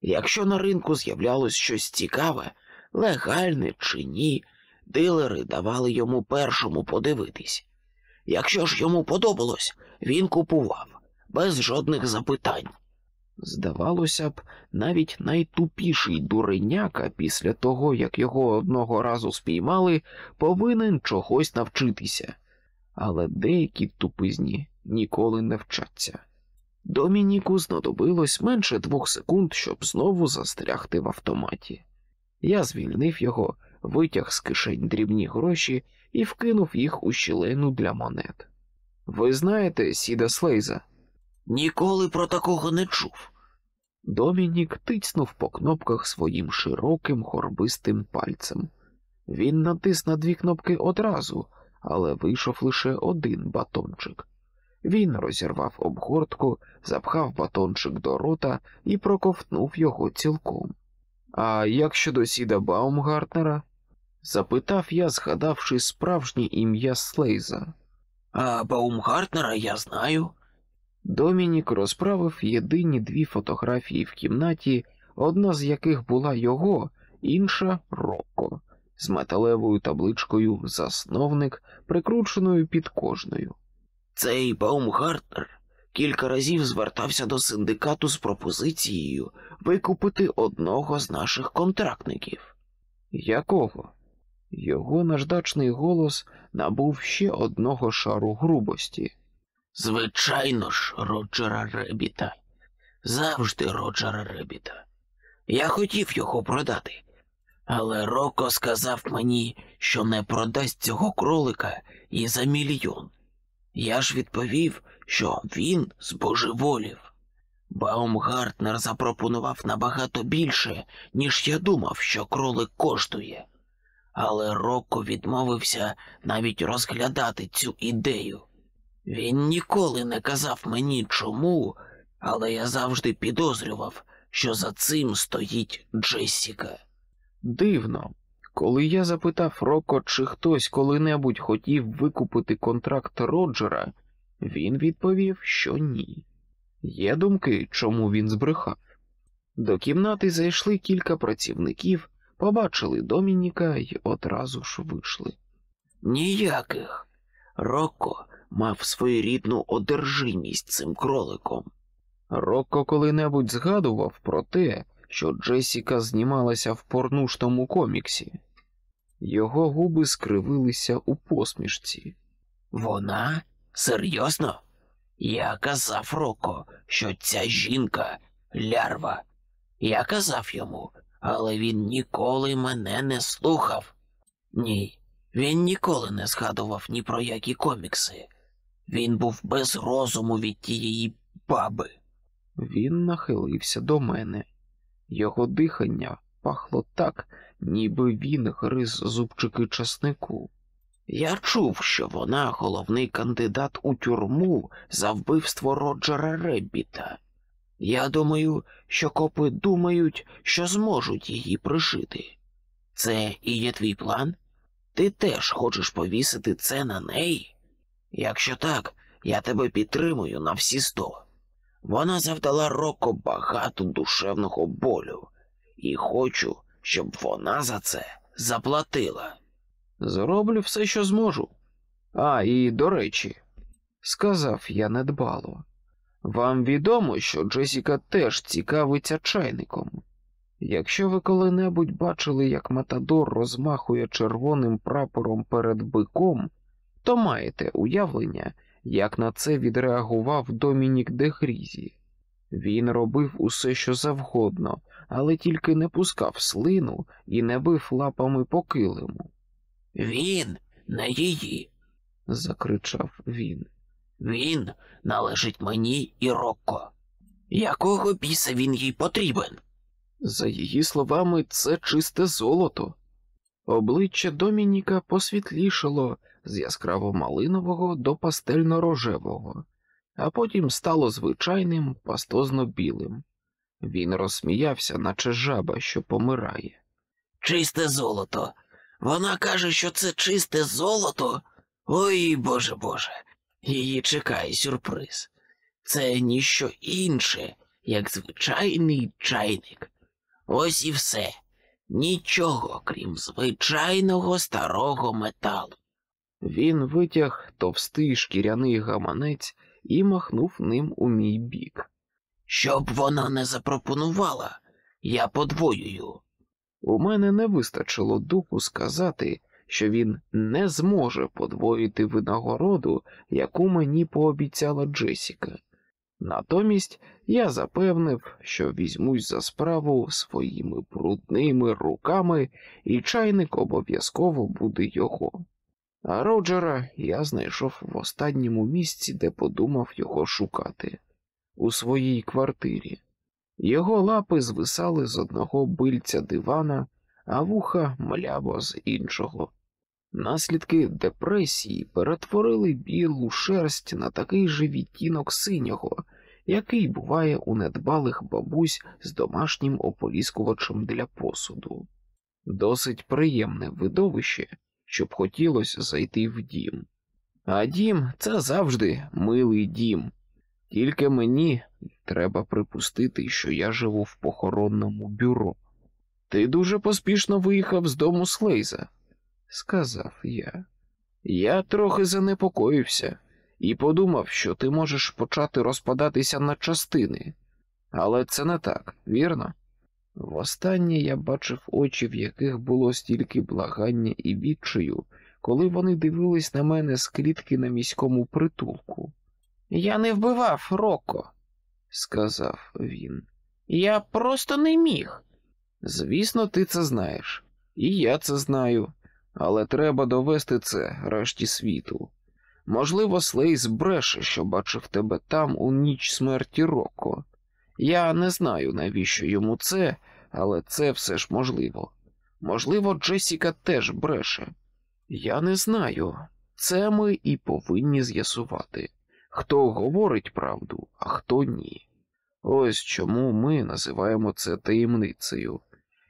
Якщо на ринку з'являлось щось цікаве, легальне чи ні, дилери давали йому першому подивитись. Якщо ж йому подобалось, він купував, без жодних запитань. Здавалося б, навіть найтупіший дуреняка після того, як його одного разу спіймали, повинен чогось навчитися, але деякі тупизні ніколи не вчаться. Домініку знадобилось менше двох секунд, щоб знову застрягти в автоматі. Я звільнив його, витяг з кишень дрібні гроші і вкинув їх у щілину для монет. Ви знаєте Сіда Слейза? Ніколи про такого не чув. Домінік тицнув по кнопках своїм широким горбистим пальцем. Він натис на дві кнопки одразу, але вийшов лише один батончик. Він розірвав обгортку, запхав батончик до рота і проковтнув його цілком. А як щодо сіда Баумгартнера? запитав я, згадавши справжнє ім'я Слейза. А Баумгартнера я знаю. Домінік розправив єдині дві фотографії в кімнаті, одна з яких була його, інша Рокко, з металевою табличкою Засновник, прикрученою під кожною. Цей Баумгартнер кілька разів звертався до синдикату з пропозицією викупити одного з наших контрактників. Якого? Його наждачний голос набув ще одного шару грубості. Звичайно ж, Роджера Ребіта. Завжди Роджера Ребіта. Я хотів його продати, але Роко сказав мені, що не продасть цього кролика і за мільйон. Я ж відповів, що він збожеволів. Баумгартнер запропонував набагато більше, ніж я думав, що кролик коштує. Але Рокко відмовився навіть розглядати цю ідею. Він ніколи не казав мені чому, але я завжди підозрював, що за цим стоїть Джессіка. Дивно, коли я запитав Роко, чи хтось коли-небудь хотів викупити контракт Роджера, він відповів, що ні. Є думки, чому він збрехав. До кімнати зайшли кілька працівників, побачили Домініка і одразу ж вийшли. Ніяких. Рокко мав своєрідну одержимість цим кроликом. Рокко коли-небудь згадував про те, що Джесіка знімалася в порнушному коміксі. Його губи скривилися у посмішці. Вона? Серйозно? Я казав Роко, що ця жінка лярва. Я казав йому, але він ніколи мене не слухав. Ні, він ніколи не згадував ні про які комікси. Він був без розуму від тієї баби. Він нахилився до мене. Його дихання пахло так, ніби він гриз зубчики часнику. Я чув, що вона головний кандидат у тюрму за вбивство Роджера Реббіта. Я думаю, що копи думають, що зможуть її пришити. Це і є твій план? Ти теж хочеш повісити це на неї? Якщо так, я тебе підтримую на всі сто. Вона завдала Роко багато душевного болю, і хочу, щоб вона за це заплатила. Зроблю все, що зможу. А, і до речі, сказав я недбало. Вам відомо, що Джесіка теж цікавиться чайником. Якщо ви коли-небудь бачили, як Матадор розмахує червоним прапором перед биком, то маєте уявлення, як на це відреагував Домінік де Грізі. Він робив усе, що завгодно, але тільки не пускав слину і не бив лапами по килиму. Він не її. закричав він. Він належить мені і Рокко. Якого біса він їй потрібен? За її словами, це чисте золото. Обличчя Домініка посвітлішало з яскраво малинового до пастельно-рожевого, а потім стало звичайним пастозно білим. Він розсміявся, наче жаба, що помирає. Чисте золото. Вона каже, що це чисте золото. Ой, боже боже, її чекає сюрприз. Це ніщо інше, як звичайний чайник. Ось і все. Нічого, крім звичайного старого металу. Він витяг товстий шкіряний гаманець і махнув ним у мій бік. Щоб вона не запропонувала, я подвоюю. У мене не вистачило духу сказати, що він не зможе подвоїти винагороду, яку мені пообіцяла Джесіка. Натомість я запевнив, що візьмусь за справу своїми брудними руками, і чайник обов'язково буде його. А Роджера я знайшов в останньому місці, де подумав його шукати, у своїй квартирі. Його лапи звисали з одного бильця дивана, а вуха мляво з іншого. Наслідки депресії перетворили білу шерсть на такий же відтінок синього, який буває у недбалих бабусь з домашнім ополіскувачем для посуду. Досить приємне видовище, щоб хотілося зайти в дім. А дім це завжди милий дім. Тільки мені треба припустити, що я живу в похоронному бюро. Ти дуже поспішно виїхав з дому Слейза, сказав я. Я трохи занепокоївся і подумав, що ти можеш почати розпадатися на частини. Але це не так, вірно? Востаннє я бачив очі, в яких було стільки благання і відчаю, коли вони дивились на мене з клітки на міському притулку. Я не вбивав Роко, сказав він. Я просто не міг. Звісно, ти це знаєш, і я це знаю, але треба довести це решті світу. Можливо, Слейс бреше, що бачив тебе там у ніч смерті Роко. Я не знаю, навіщо йому це, але це все ж можливо. Можливо, Джесіка теж бреше. Я не знаю. Це ми і повинні з'ясувати, хто говорить правду, а хто ні. Ось чому ми називаємо це таємницею.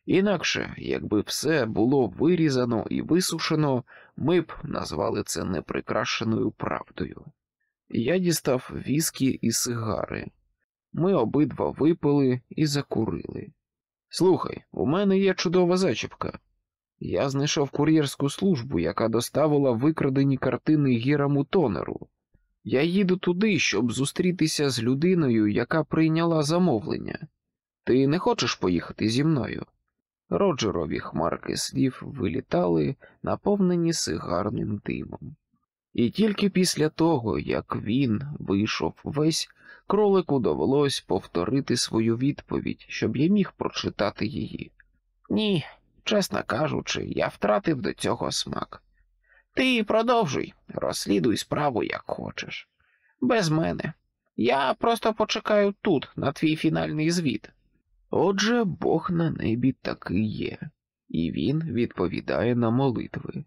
Інакше, якби все було вирізано і висушено, ми б назвали це неприкрашеною правдою. Я дістав віскі і сигари. Ми обидва випили і закурили. Слухай, у мене є чудова зачіпка. Я знайшов кур'єрську службу, яка доставила викрадені картини Гіраму Тонеру. Я їду туди, щоб зустрітися з людиною, яка прийняла замовлення. Ти не хочеш поїхати зі мною? Роджерові хмарки слів вилітали, наповнені сигарним димом. І тільки після того, як він вийшов весь, кролику довелось повторити свою відповідь, щоб я міг прочитати її. Ні, чесно кажучи, я втратив до цього смак. Ти продовжуй, розслідуй справу, як хочеш. Без мене. Я просто почекаю тут, на твій фінальний звіт. Отже, Бог на небі таки є, і він відповідає на молитви.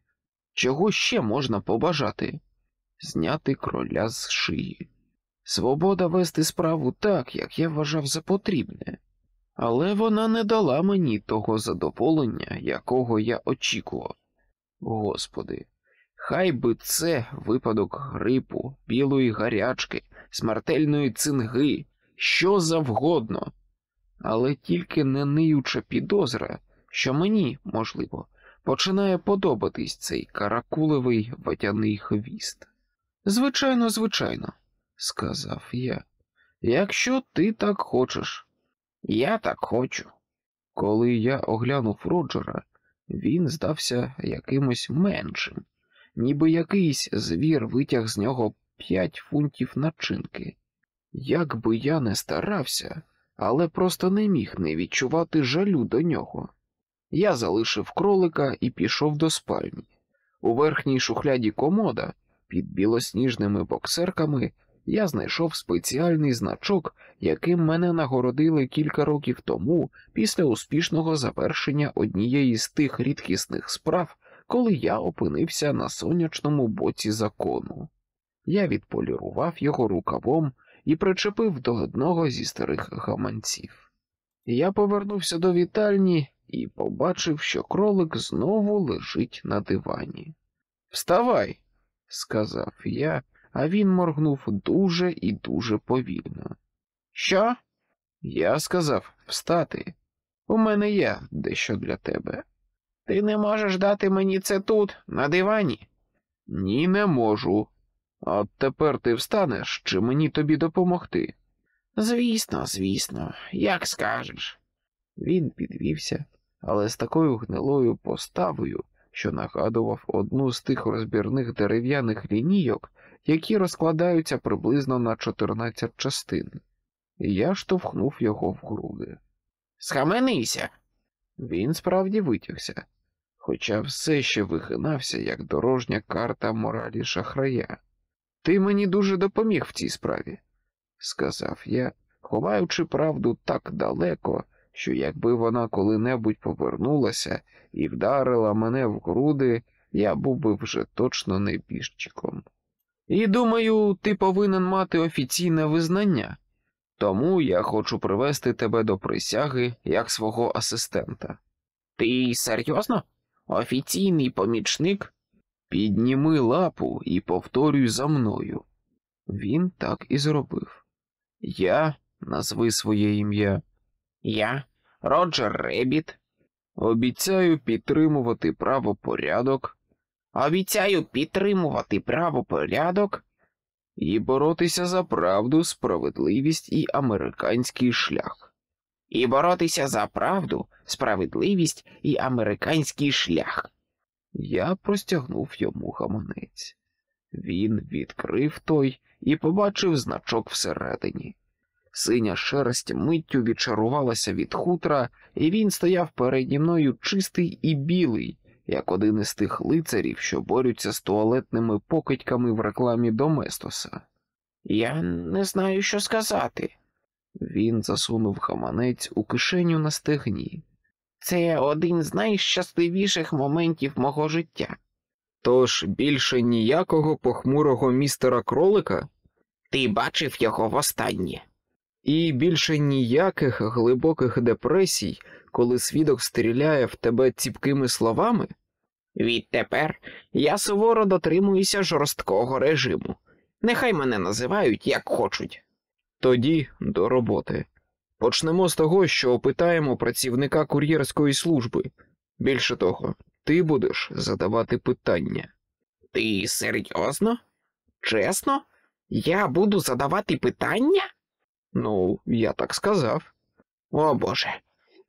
Чого ще можна побажати? Зняти кроля з шиї. Свобода вести справу так, як я вважав за потрібне, але вона не дала мені того задоволення, якого я очікував. Господи, хай би це випадок грипу, білої гарячки, смертельної цинги, що завгодно але тільки не ниюча підозра, що мені, можливо, починає подобатись цей каракулевий водяний хвіст. Звичайно, звичайно, сказав я. Якщо ти так хочеш, я так хочу. Коли я оглянув Роджера, він здався якимось меншим, ніби якийсь звір витяг з нього п'ять фунтів начинки. Як би я не старався, але просто не міг не відчувати жалю до нього. Я залишив кролика і пішов до спальні. У верхній шухляді комода під білосніжними боксерками я знайшов спеціальний значок, яким мене нагородили кілька років тому після успішного завершення однієї з тих рідкісних справ, коли я опинився на сонячному боці закону. Я відполірував його рукавом і причепив до одного зі старих гаманців. Я повернувся до вітальні і побачив, що кролик знову лежить на дивані. Вставай, сказав я, а він моргнув дуже і дуже повільно. Що? Я сказав встати. У мене є дещо для тебе. Ти не можеш дати мені це тут, на дивані? Ні, не можу. А тепер ти встанеш, чи мені тобі допомогти? Звісно, звісно, як скажеш. Він підвівся, але з такою гнилою поставою, що нагадував одну з тих розбірних дерев'яних лінійок, які розкладаються приблизно на 14 частин. І я штовхнув його в груди. Схаменися. Він справді витягся, хоча все ще вигинався, як дорожня карта моралі шахрая. Ти мені дуже допоміг в цій справі, сказав я, ховаючи правду так далеко, що якби вона коли-небудь повернулася і вдарила мене в груди, я був би вже точно небіжчиком. І думаю, ти повинен мати офіційне визнання, тому я хочу привести тебе до присяги як свого асистента. Ти серйозно? Офіційний помічник? Підніми лапу і повторюй за мною. Він так і зробив. Я назви своє ім'я. Я, Роджер Ребіт, Обіцяю підтримувати правопорядок обіцяю підтримувати правопорядок і боротися за правду, справедливість і американський шлях. і боротися за правду, справедливість і американський шлях. Я простягнув йому гаманець. Він відкрив той і побачив значок всередині. Синя шерсть миттю відчарувалася від хутра, і він стояв переді мною чистий і білий, як один із тих лицарів, що борються з туалетними покидьками в рекламі Доместоса. Я не знаю, що сказати. Він засунув гаманець у кишеню на стегні. Це один з найщасливіших моментів мого життя. Тож більше ніякого похмурого містера кролика Ти бачив його востаннє. і більше ніяких глибоких депресій, коли свідок стріляє в тебе ціпкими словами. Відтепер я суворо дотримуюся жорсткого режиму. Нехай мене називають як хочуть. Тоді до роботи. Почнемо з того, що опитаємо працівника кур'єрської служби. Більше того, ти будеш задавати питання. Ти серйозно? Чесно? Я буду задавати питання? Ну, я так сказав. О Боже.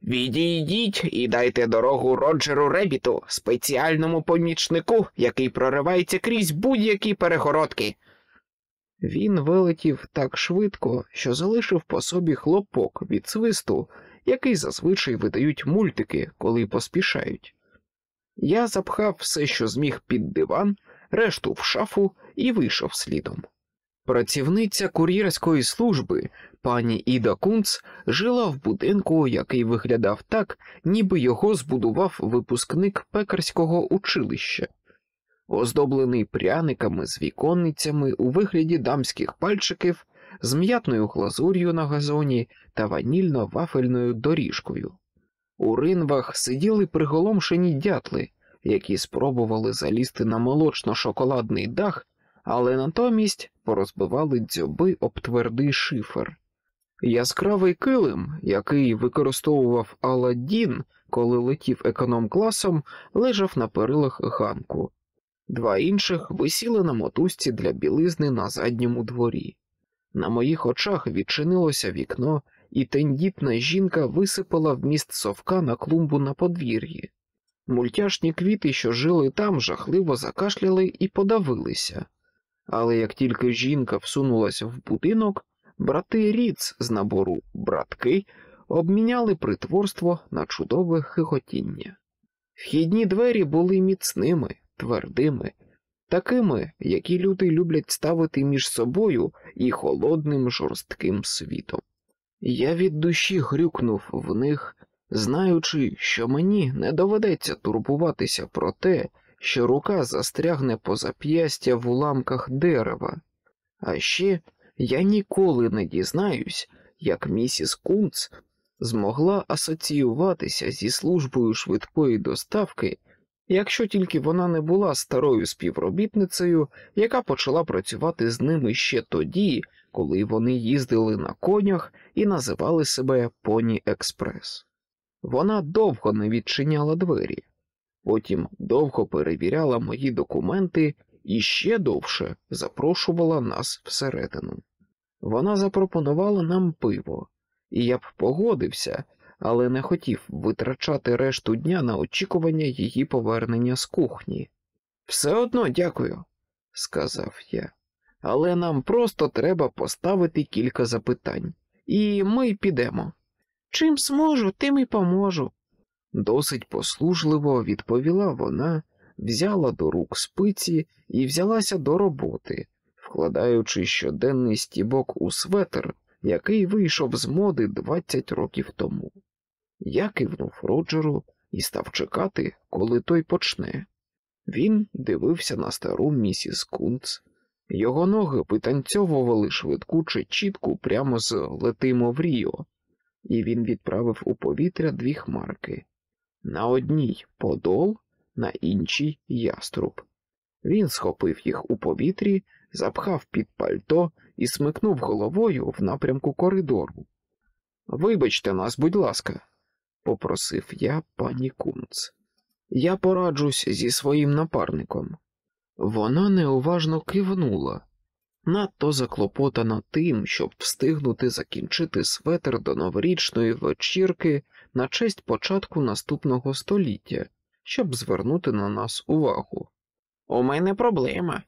Відійдіть і дайте дорогу Роджеру Ребіту, спеціальному помічнику, який проривається крізь будь-які перегородки. Він вилетів так швидко, що залишив по собі хлопок від свисту, який зазвичай видають мультики, коли поспішають. Я запхав все, що зміг під диван, решту в шафу і вийшов слідом. Працівниця кур'єрської служби, пані Іда Кунц, жила в будинку, який виглядав так, ніби його збудував випускник пекарського училища оздоблений пряниками з віконницями у вигляді дамських пальчиків, з м'ятною глазур'ю на газоні та ванільно-вафельною доріжкою. У ринвах сиділи приголомшені дятли, які спробували залізти на молочно-шоколадний дах, але натомість порозбивали дзьоби об твердий шифер. Яскравий килим, який використовував Аладдін, коли летів економ-класом, лежав на перилах ганку. Два інших висіли на мотузці для білизни на задньому дворі. На моїх очах відчинилося вікно, і тендітна жінка висипала вміст совка на клумбу на подвір'ї. Мультяшні квіти, що жили там, жахливо закашляли і подавилися. Але як тільки жінка всунулася в будинок, брати Ріц з набору братки обміняли притворство на чудове хихотіння. Вхідні двері були міцними, твердими, такими, які люди люблять ставити між собою і холодним жорстким світом. Я від душі грюкнув в них, знаючи, що мені не доведеться турбуватися про те, що рука застрягне по зап'ястя в уламках дерева, а ще я ніколи не дізнаюсь, як місіс Кунц змогла асоціюватися зі службою швидкої доставки якщо тільки вона не була старою співробітницею, яка почала працювати з ними ще тоді, коли вони їздили на конях і називали себе Поні Експрес. Вона довго не відчиняла двері, потім довго перевіряла мої документи і ще довше запрошувала нас всередину. Вона запропонувала нам пиво, і я б погодився, але не хотів витрачати решту дня на очікування її повернення з кухні. Все одно дякую, сказав я. але нам просто треба поставити кілька запитань, і ми підемо. Чим зможу, тим і поможу. Досить послужливо відповіла вона, взяла до рук спиці і взялася до роботи, вкладаючи щоденний стібок у светр, який вийшов з моди 20 років тому. Я кивнув Роджеру і став чекати, коли той почне. Він дивився на стару місіс Кунц. Його ноги витанцьовували швидку чи чітку прямо з летимо в Ріо, і він відправив у повітря дві хмарки. На одній подол, на іншій яструб. Він схопив їх у повітрі, запхав під пальто і смикнув головою в напрямку коридору. Вибачте нас, будь ласка, попросив я пані Кунц. Я пораджусь зі своїм напарником. Вона неуважно кивнула, надто заклопотана тим, щоб встигнути закінчити светр до новорічної вечірки на честь початку наступного століття, щоб звернути на нас увагу. У мене проблема,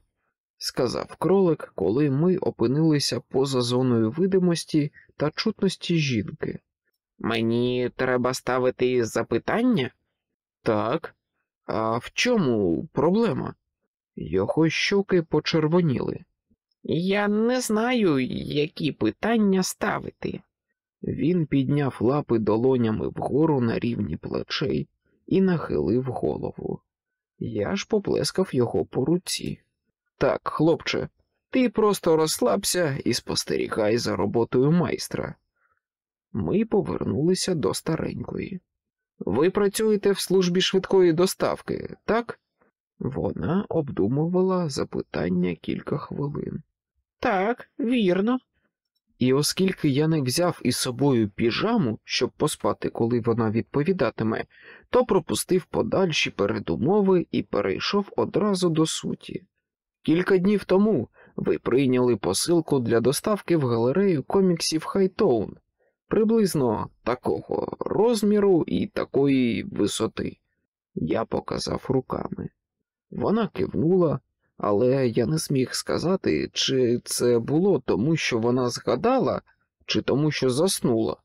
сказав кролик, коли ми опинилися поза зоною видимості та чутності жінки. Мені треба ставити запитання? Так, а в чому проблема? Його щоки почервоніли. Я не знаю, які питання ставити. Він підняв лапи долонями вгору на рівні плечей і нахилив голову. Я ж поплескав його по руці. Так, хлопче, ти просто розслабся і спостерігай за роботою майстра. Ми повернулися до старенької. Ви працюєте в службі швидкої доставки, так? Вона обдумувала запитання кілька хвилин. Так, вірно. І оскільки я не взяв із собою піжаму, щоб поспати, коли вона відповідатиме, то пропустив подальші передумови і перейшов одразу до суті. Кілька днів тому ви прийняли посилку для доставки в галерею коміксів Хайтоун, приблизно такого розміру і такої висоти. Я показав руками. Вона кивнула, але я не зміг сказати, чи це було тому, що вона згадала, чи тому, що заснула.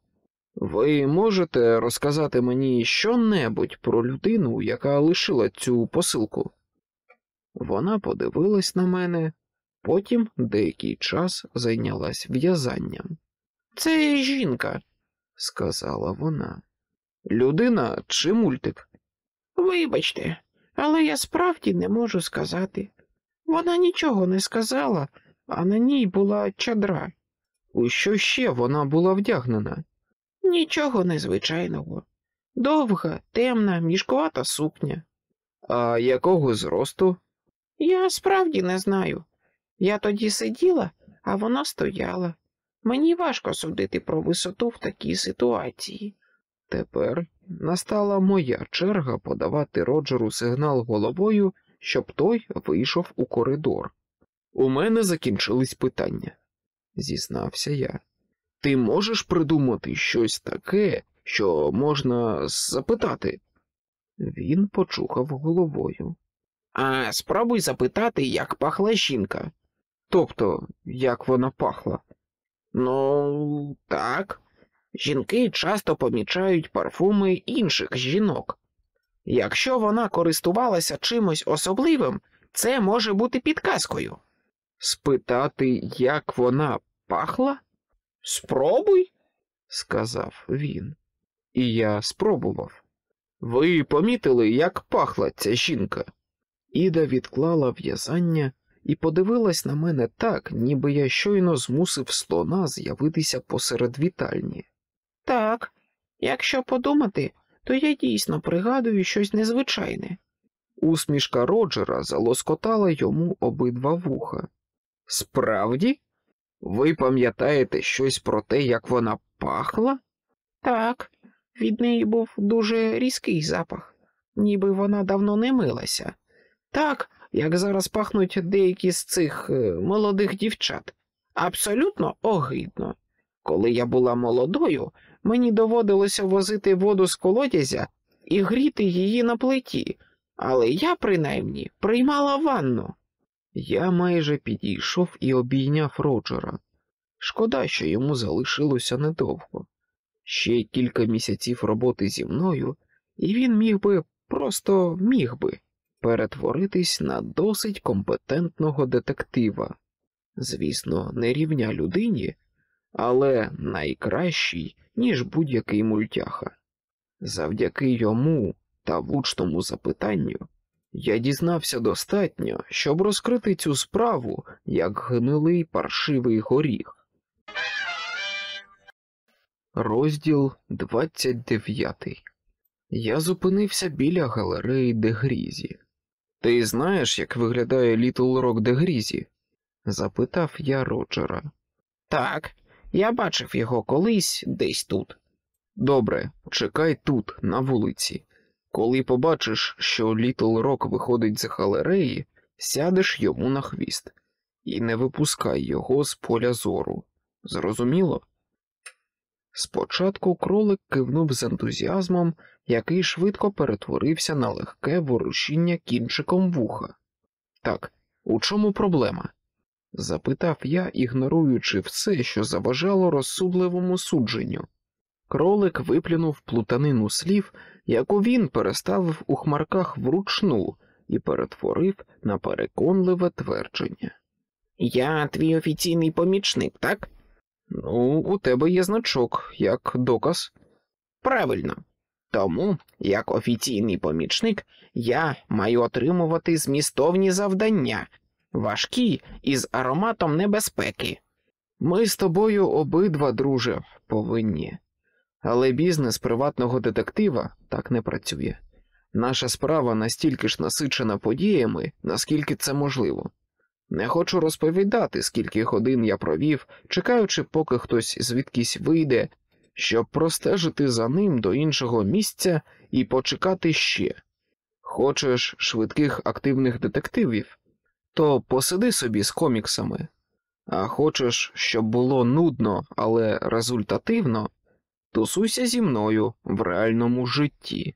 Ви можете розказати мені що-небудь про людину, яка лишила цю посилку? Вона подивилась на мене, потім деякий час зайнялась в'язанням. Це жінка, сказала вона. Людина чи мультик? Вибачте, але я справді не можу сказати. Вона нічого не сказала, а на ній була чадра. У що ще вона була вдягнена? Нічого незвичайного. Довга, темна, мішкувата сукня. А якого зросту? Я справді не знаю. Я тоді сиділа, а вона стояла. Мені важко судити про висоту в такій ситуації. Тепер настала моя черга подавати Роджеру сигнал головою, щоб той вийшов у коридор. У мене закінчились питання, зізнався я. Ти можеш придумати щось таке, що можна запитати? Він почухав головою. А спробуй запитати, як пахла жінка. Тобто, як вона пахла? Ну, так. Жінки часто помічають парфуми інших жінок. Якщо вона користувалася чимось особливим, це може бути підказкою. Спитати, як вона пахла? Спробуй, сказав він. І я спробував. Ви помітили, як пахла ця жінка? Іда відклала в'язання і подивилась на мене так, ніби я щойно змусив слона з'явитися посеред вітальні. Так, якщо подумати, то я дійсно пригадую щось незвичайне. Усмішка Роджера залоскотала йому обидва вуха. Справді? Ви пам'ятаєте щось про те, як вона пахла? Так, від неї був дуже різкий запах, ніби вона давно не милася. Так, як зараз пахнуть деякі з цих е, молодих дівчат. Абсолютно огидно. Коли я була молодою, мені доводилося возити воду з колодязя і гріти її на плиті, але я, принаймні, приймала ванну. Я майже підійшов і обійняв Роджера. Шкода, що йому залишилося недовго. Ще кілька місяців роботи зі мною, і він міг би, просто міг би, перетворитись на досить компетентного детектива. Звісно, не рівня людині, але найкращий, ніж будь-який мультяха. Завдяки йому та влучному запитанню я дізнався достатньо, щоб розкрити цю справу як гнилий паршивий горіх. Розділ 29 Я зупинився біля галереї Дегрізі. Ти знаєш, як виглядає Літл Рок Дегрізі? запитав я Роджера. Так, я бачив його колись десь тут. Добре, чекай тут, на вулиці. Коли побачиш, що Літл Рок виходить з галереї, сядеш йому на хвіст і не випускай його з поля зору. Зрозуміло? Спочатку кролик кивнув з ентузіазмом, який швидко перетворився на легке ворушіння кінчиком вуха. Так, у чому проблема? Запитав я, ігноруючи все, що заважало розсудливому судженню. Кролик виплюнув плутанину слів, яку він переставив у хмарках вручну і перетворив на переконливе твердження. Я твій офіційний помічник, так? Ну, у тебе є значок, як доказ. Правильно. Тому, як офіційний помічник, я маю отримувати змістовні завдання, важкі і з ароматом небезпеки. Ми з тобою обидва, друже, повинні. Але бізнес приватного детектива так не працює. Наша справа настільки ж насичена подіями, наскільки це можливо. Не хочу розповідати, скільки годин я провів, чекаючи, поки хтось звідкись вийде, щоб простежити за ним до іншого місця і почекати ще. Хочеш швидких активних детективів, то посиди собі з коміксами, а хочеш, щоб було нудно, але результативно, тусуйся зі мною в реальному житті.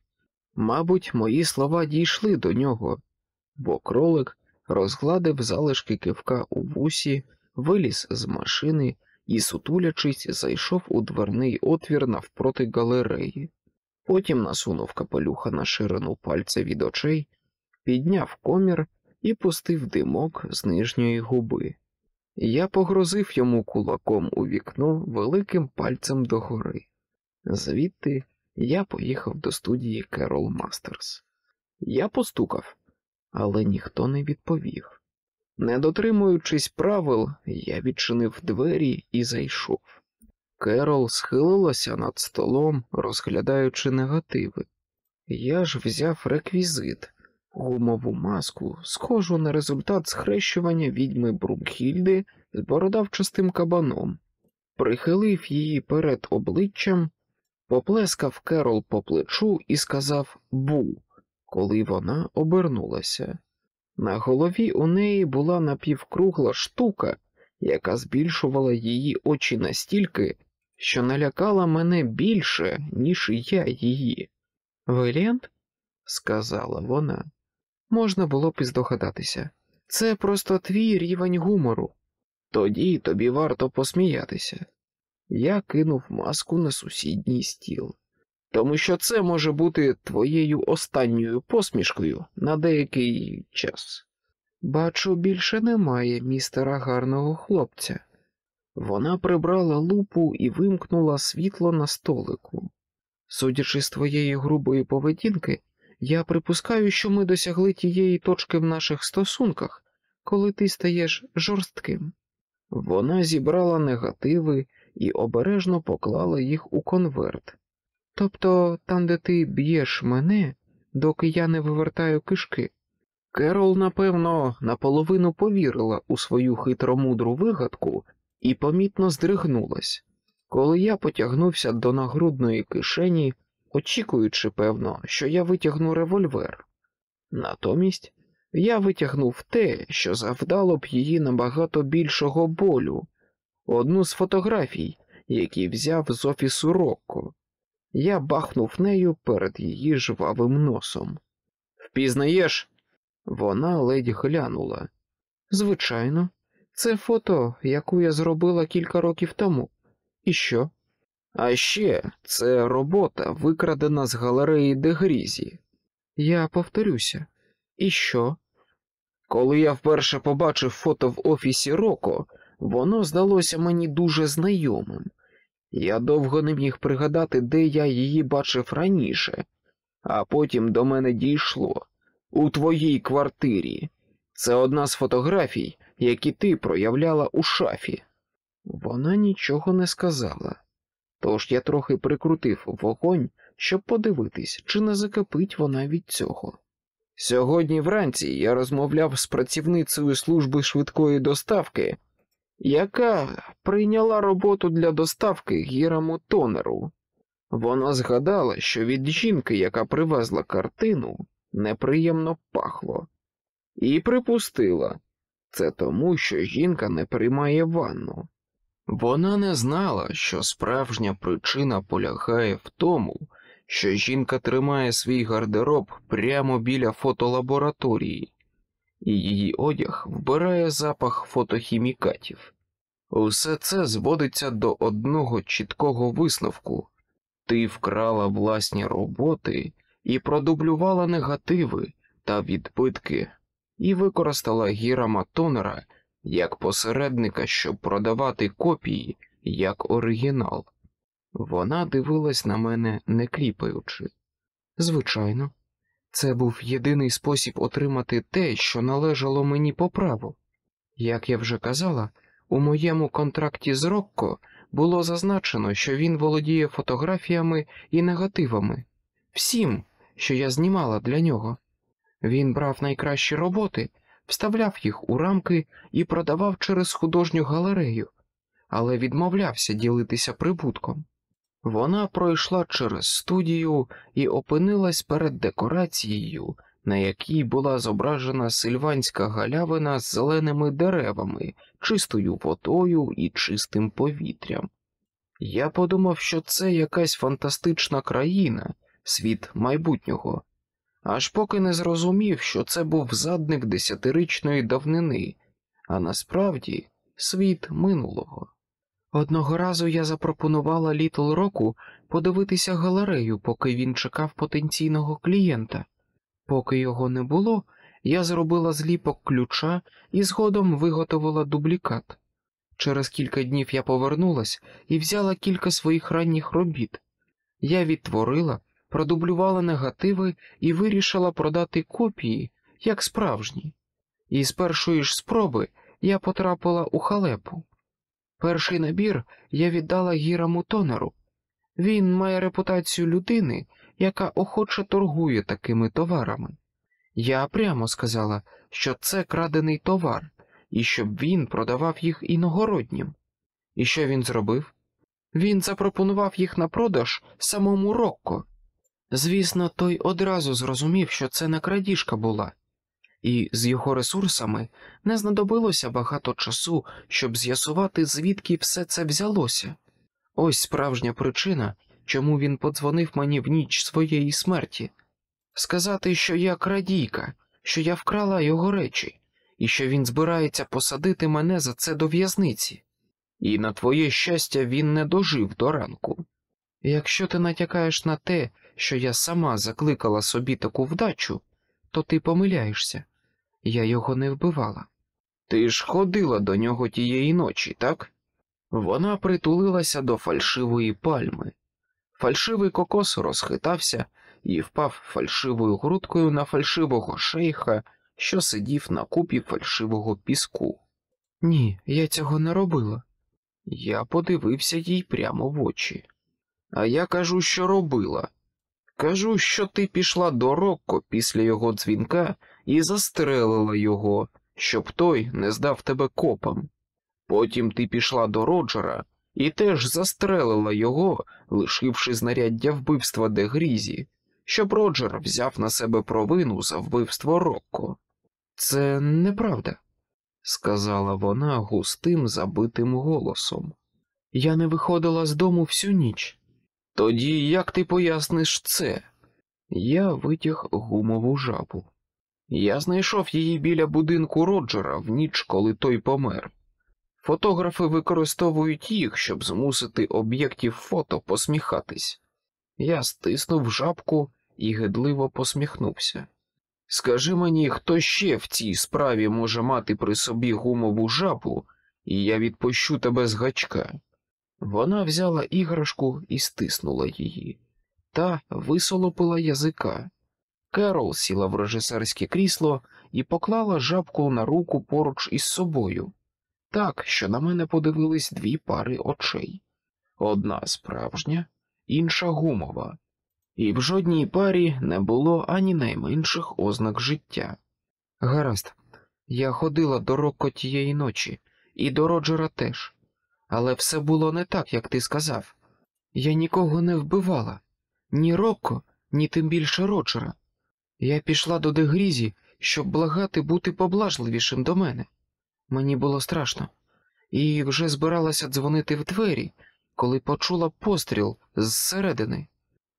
Мабуть, мої слова дійшли до нього, бо кролик розгладив залишки кивка у вусі, виліз з машини і, сутулячись, зайшов у дверний отвір навпроти галереї. Потім насунув капелюха на ширину пальця від очей, підняв комір і пустив димок з нижньої губи. Я погрозив йому кулаком у вікно великим пальцем догори. Звідти я поїхав до студії Керол Мастерс. Я постукав, але ніхто не відповів. Не дотримуючись правил, я відчинив двері і зайшов. Керол схилилася над столом, розглядаючи негативи. Я ж взяв реквізит, гумову маску, схожу на результат схрещування відьми Брумхільди з бородавчастим кабаном, прихилив її перед обличчям, поплескав Керол по плечу і сказав Бу, коли вона обернулася. На голові у неї була напівкругла штука, яка збільшувала її очі настільки, що налякала мене більше, ніж я її. Варіант? сказала вона. Можна було б і здогадатися. Це просто твій рівень гумору. Тоді тобі варто посміятися. Я кинув маску на сусідній стіл, тому що це може бути твоєю останньою посмішкою на деякий час. Бачу, більше немає містера гарного хлопця. Вона прибрала лупу і вимкнула світло на столику. Судячи з твоєї грубої поведінки, я припускаю, що ми досягли тієї точки в наших стосунках, коли ти стаєш жорстким. Вона зібрала негативи і обережно поклала їх у конверт. Тобто там, де ти б'єш мене, доки я не вивертаю кишки. Керол, напевно, наполовину повірила у свою хитромудру вигадку і помітно здригнулась, коли я потягнувся до нагрудної кишені, очікуючи, певно, що я витягну револьвер. Натомість я витягнув те, що завдало б її набагато більшого болю, одну з фотографій, які взяв з офісу Рокко. Я бахнув нею перед її жвавим носом. Впізнаєш? Вона ледь глянула. Звичайно, це фото, яку я зробила кілька років тому. І що? А ще це робота, викрадена з галереї Дегрізі. Я повторюся. І що? Коли я вперше побачив фото в офісі Роко, воно здалося мені дуже знайомим. Я довго не міг пригадати, де я її бачив раніше, а потім до мене дійшло у твоїй квартирі. Це одна з фотографій, які ти проявляла у шафі. Вона нічого не сказала, тож я трохи прикрутив вогонь, щоб подивитись, чи не закипить вона від цього. Сьогодні вранці я розмовляв з працівницею служби швидкої доставки, яка прийняла роботу для доставки Гіраму Тонеру. Вона згадала, що від жінки, яка привезла картину, неприємно пахло, і припустила це тому, що жінка не приймає ванну. Вона не знала, що справжня причина полягає в тому, що жінка тримає свій гардероб прямо біля фотолабораторії, і її одяг вбирає запах фотохімікатів. Усе це зводиться до одного чіткого висновку ти вкрала власні роботи і продублювала негативи та відбитки, і використала Гірама Тонера як посередника, щоб продавати копії як оригінал. Вона дивилась на мене, не кліпаючи. Звичайно, це був єдиний спосіб отримати те, що належало мені по праву. Як я вже казала, у моєму контракті з Рокко було зазначено, що він володіє фотографіями і негативами, всім, що я знімала для нього. Він брав найкращі роботи, вставляв їх у рамки і продавав через художню галерею, але відмовлявся ділитися прибутком. Вона пройшла через студію і опинилась перед декорацією, на якій була зображена сильванська галявина з зеленими деревами, чистою водою і чистим повітрям. Я подумав, що це якась фантастична країна, світ майбутнього, аж поки не зрозумів, що це був задник десятирічної давнини, а насправді світ минулого. Одного разу я запропонувала Літл Року подивитися галерею, поки він чекав потенційного клієнта. Поки його не було, я зробила зліпок ключа і згодом виготовила дублікат. Через кілька днів я повернулась і взяла кілька своїх ранніх робіт. Я відтворила, продублювала негативи і вирішила продати копії як справжні. І з першої ж спроби я потрапила у халепу. Перший набір я віддала Гіраму Тонеру. Він має репутацію людини, яка охоче торгує такими товарами. Я прямо сказала, що це крадений товар, і щоб він продавав їх іногороднім. І що він зробив? Він запропонував їх на продаж самому Рокко. Звісно, той одразу зрозумів, що це не крадіжка була, і з його ресурсами не знадобилося багато часу, щоб з'ясувати, звідки все це взялося. Ось справжня причина, чому він подзвонив мені в ніч своєї смерті, сказати, що я крадійка, що я вкрала його речі, і що він збирається посадити мене за це до в'язниці. І на твоє щастя, він не дожив до ранку. Якщо ти натякаєш на те, що я сама закликала собі таку вдачу, то ти помиляєшся. Я його не вбивала. Ти ж ходила до нього тієї ночі, так? Вона притулилася до фальшивої пальми. Фальшивий кокос розхитався і впав фальшивою грудкою на фальшивого шейха, що сидів на купі фальшивого піску. Ні, я цього не робила. Я подивився їй прямо в очі. А я кажу, що робила. Кажу, що ти пішла до Рокко після його дзвінка і застрелила його, щоб той не здав тебе копам. Потім ти пішла до Роджера і теж застрелила його, лишивши знаряддя вбивства Дегрізі, щоб Роджер взяв на себе провину за вбивство Рокко. Це неправда, сказала вона густим забитим голосом. Я не виходила з дому всю ніч. Тоді як ти поясниш це? Я витяг гумову жабу. Я знайшов її біля будинку Роджера в ніч, коли той помер. Фотографи використовують їх, щоб змусити об'єктів фото посміхатись. Я стиснув жабку і гидливо посміхнувся. Скажи мені, хто ще в цій справі може мати при собі гумову жабу, і я відпущу тебе з гачка. Вона взяла іграшку і стиснула її, та висолопила язика. Керол сіла в режисерське крісло і поклала жабку на руку поруч із собою, так, що на мене подивились дві пари очей. Одна справжня, інша гумова, і в жодній парі не було ані найменших ознак життя. Гаразд, я ходила до Рокко тієї ночі, і до Роджера теж, але все було не так, як ти сказав. Я нікого не вбивала, ні Рокко, ні тим більше Роджера. Я пішла до Дегрізі, щоб благати бути поблажливішим до мене. Мені було страшно, і вже збиралася дзвонити в двері, коли почула постріл зсередини.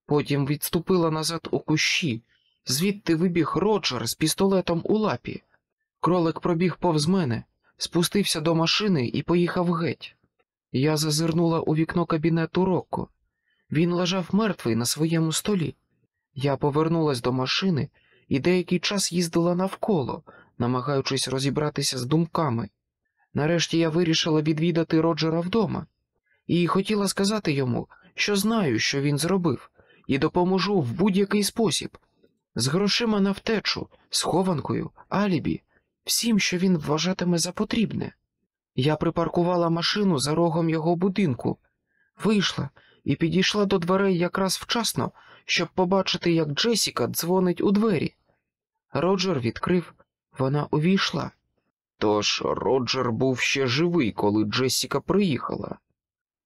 Потім відступила назад у кущі, звідти вибіг Роджер з пістолетом у лапі. Кролик пробіг повз мене, спустився до машини і поїхав геть. Я зазирнула у вікно кабінету Рокко. Він лежав мертвий на своєму столі. Я повернулась до машини і деякий час їздила навколо, намагаючись розібратися з думками. Нарешті я вирішила відвідати Роджера вдома і хотіла сказати йому, що знаю, що він зробив, і допоможу в будь-який спосіб з грошима на втечу, схованкою, алібі, всім, що він вважатиме за потрібне. Я припаркувала машину за рогом його будинку, вийшла і підійшла до дверей якраз вчасно, щоб побачити, як Джесіка дзвонить у двері. Роджер відкрив, вона увійшла. Тож Роджер був ще живий, коли Джесіка приїхала.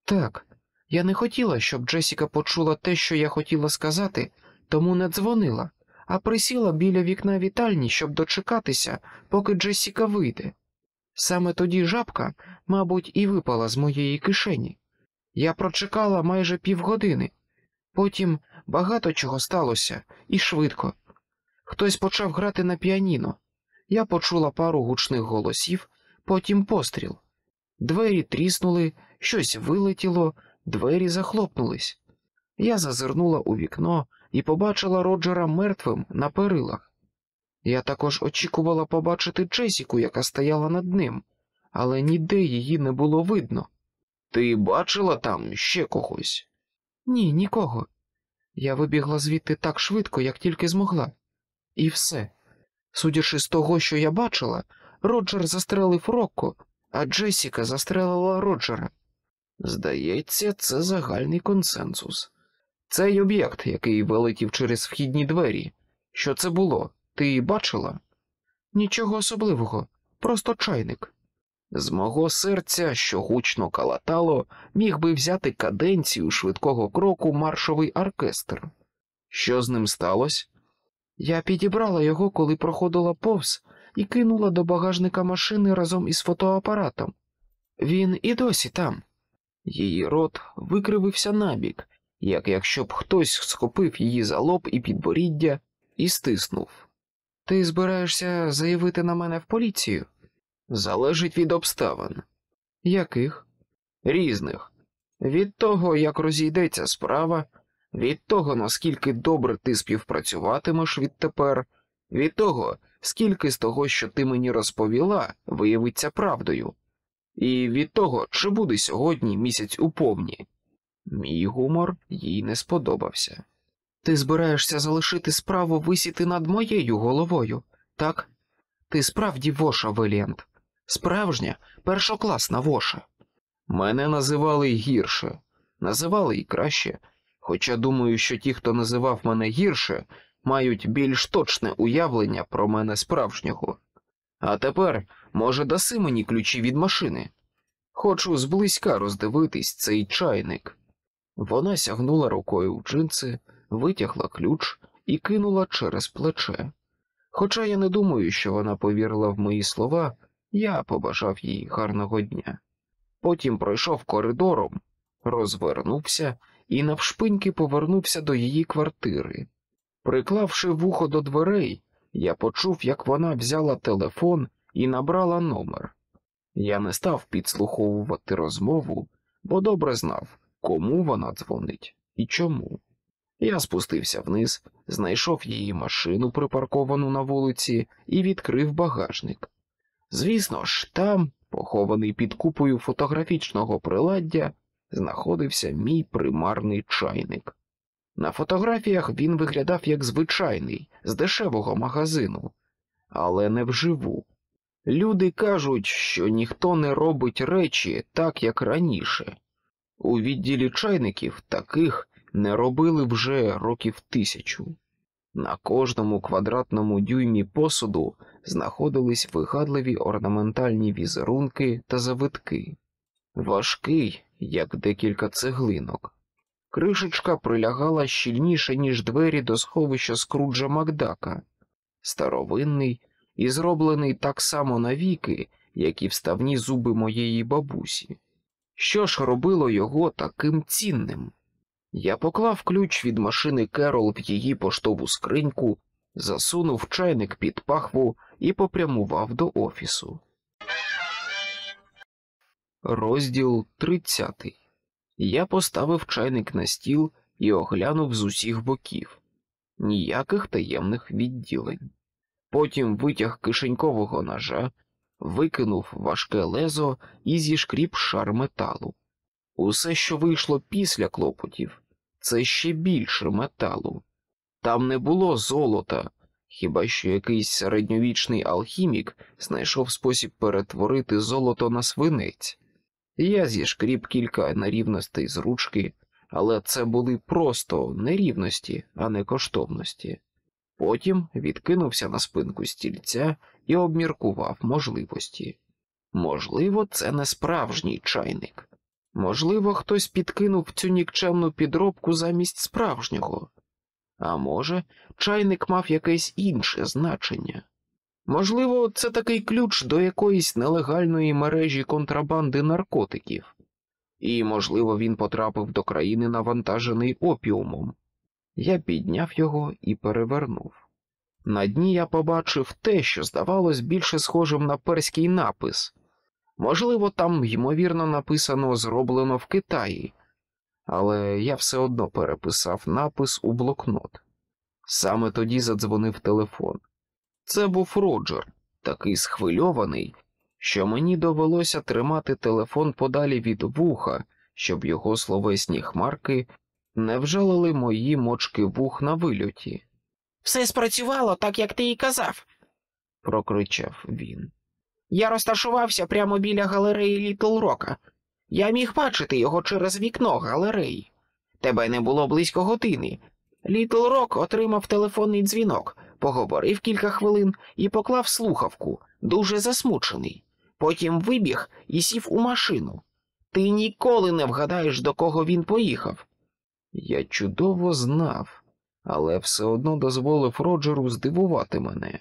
Так, я не хотіла, щоб Джесіка почула те, що я хотіла сказати, тому не дзвонила, а присіла біля вікна вітальні, щоб дочекатися, поки Джесіка вийде. Саме тоді жабка, мабуть, і випала з моєї кишені. Я прочекала майже півгодини. Потім багато чого сталося, і швидко. Хтось почав грати на піаніно. Я почула пару гучних голосів, потім постріл. Двері тріснули, щось вилетіло, двері захлопнулись. Я зазирнула у вікно і побачила Роджера мертвим на перилах. Я також очікувала побачити Джесіку, яка стояла над ним, але ніде її не було видно. Ти бачила там ще когось? Ні, нікого. Я вибігла звідти так швидко, як тільки змогла. І все. Судячи з того, що я бачила, Роджер застрелив Рокко, а Джесіка застрелила Роджера. Здається, це загальний консенсус. Цей об'єкт, який вилетів через вхідні двері. Що це було? Ти бачила? Нічого особливого, просто чайник. З мого серця, що гучно калатало, міг би взяти каденцію швидкого кроку маршовий оркестр. Що з ним сталося? Я підібрала його, коли проходила повз, і кинула до багажника машини разом із фотоапаратом. Він і досі там. Її рот викривився набік, як якщо б хтось схопив її за лоб і підборіддя і стиснув. Ти збираєшся заявити на мене в поліцію? Залежить від обставин. Яких? Різних. Від того, як розійдеться справа, від того, наскільки добре ти співпрацюватимеш відтепер, від того, скільки з того, що ти мені розповіла, виявиться правдою, і від того, чи буде сьогодні місяць у повні. Мій гумор їй не сподобався. Ти збираєшся залишити справу висіти над моєю головою, так? Ти справді воша, Веліант, справжня першокласна воша. Мене називали й гірше, називали й краще, хоча думаю, що ті, хто називав мене гірше, мають більш точне уявлення про мене справжнього. А тепер, може, даси мені ключі від машини? Хочу зблизька роздивитись цей чайник. Вона сягнула рукою в джинси, витягла ключ і кинула через плече. Хоча я не думаю, що вона повірила в мої слова, я побажав їй гарного дня. Потім пройшов коридором, розвернувся і навшпиньки повернувся до її квартири. Приклавши вухо до дверей, я почув, як вона взяла телефон і набрала номер. Я не став підслуховувати розмову, бо добре знав, кому вона дзвонить і чому. Я спустився вниз, знайшов її машину, припарковану на вулиці, і відкрив багажник. Звісно ж, там, похований під купою фотографічного приладдя, знаходився мій примарний чайник. На фотографіях він виглядав як звичайний, з дешевого магазину, але не вживу. Люди кажуть, що ніхто не робить речі так, як раніше. У відділі чайників таких не робили вже років тисячу. На кожному квадратному дюймі посуду знаходились вигадливі орнаментальні візерунки та завитки, важкий, як декілька цеглинок. Кришечка прилягала щільніше, ніж двері до сховища Скруджа Макдака, старовинний і зроблений так само навіки, як і вставні зуби моєї бабусі. Що ж робило його таким цінним? Я поклав ключ від машини Керол в її поштову скриньку, засунув чайник під пахву і попрямував до офісу. Розділ 30 Я поставив чайник на стіл і оглянув з усіх боків. Ніяких таємних відділень. Потім витяг кишенькового ножа, викинув важке лезо і зішкріп шар металу. Усе, що вийшло після клопотів, це ще більше металу. Там не було золота, хіба що якийсь середньовічний алхімік знайшов спосіб перетворити золото на свинець. Я зішкріп кілька нерівностей з ручки, але це були просто нерівності, а не коштовності. Потім відкинувся на спинку стільця і обміркував можливості. Можливо, це не справжній чайник. Можливо, хтось підкинув цю нікчемну підробку замість справжнього, а може, чайник мав якесь інше значення. Можливо, це такий ключ до якоїсь нелегальної мережі контрабанди наркотиків, і, можливо, він потрапив до країни навантажений опіумом. Я підняв його і перевернув. На дні я побачив те, що здавалось більше схожим на перський напис. Можливо, там, ймовірно, написано зроблено в Китаї, але я все одно переписав напис у блокнот. Саме тоді задзвонив телефон. Це був Роджер, такий схвильований, що мені довелося тримати телефон подалі від вуха, щоб його словесні хмарки не вжалили мої мочки вух на вильоті, Все спрацювало так, як ти і казав. прокричав він. Я розташувався прямо біля галереї Літл Рока. Я міг бачити його через вікно галереї. Тебе не було близько години. Літл Рок отримав телефонний дзвінок, поговорив кілька хвилин і поклав слухавку, дуже засмучений. Потім вибіг і сів у машину. Ти ніколи не вгадаєш, до кого він поїхав. Я чудово знав, але все одно дозволив Роджеру здивувати мене.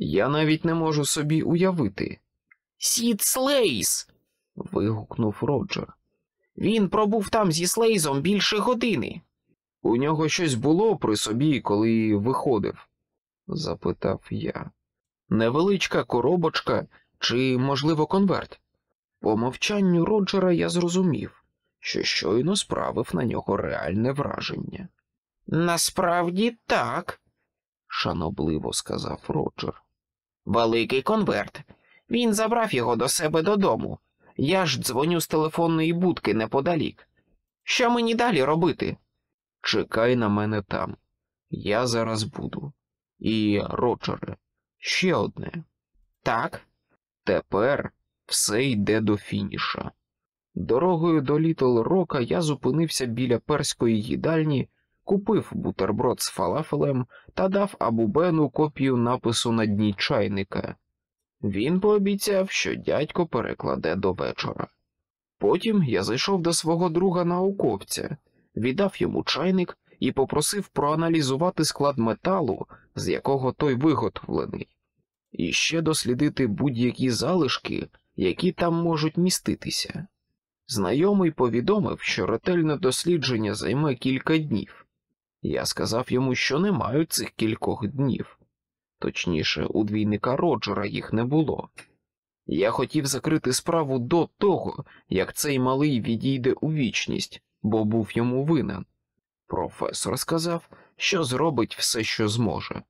Я навіть не можу собі уявити, Сід Слейс. вигукнув Роджер. Він пробув там зі Слейзом більше години. У нього щось було при собі, коли виходив? запитав я. Невеличка коробочка чи, можливо, конверт? По мовчанню Роджера я зрозумів, що щойно справив на нього реальне враження, Насправді так. шанобливо сказав Роджер. Великий конверт. Він забрав його до себе додому. Я ж дзвоню з телефонної будки неподалік. Що мені далі робити? Чекай на мене там. Я зараз буду. І, Роджере, ще одне. Так, Тепер все йде до фініша. Дорогою до Літл Рока я зупинився біля перської їдальні, купив бутерброд з фалафелем та дав Абубену копію напису на дні чайника. Він пообіцяв, що дядько перекладе до вечора. Потім я зайшов до свого друга науковця, віддав йому чайник і попросив проаналізувати склад металу, з якого той виготовлений і ще дослідити будь-які залишки, які там можуть міститися. Знайомий повідомив, що ретельне дослідження займе кілька днів. Я сказав йому, що не маю цих кількох днів. точніше, у двійника Роджера їх не було. Я хотів закрити справу до того, як цей малий відійде у вічність, бо був йому винен. Професор сказав, що зробить все, що зможе.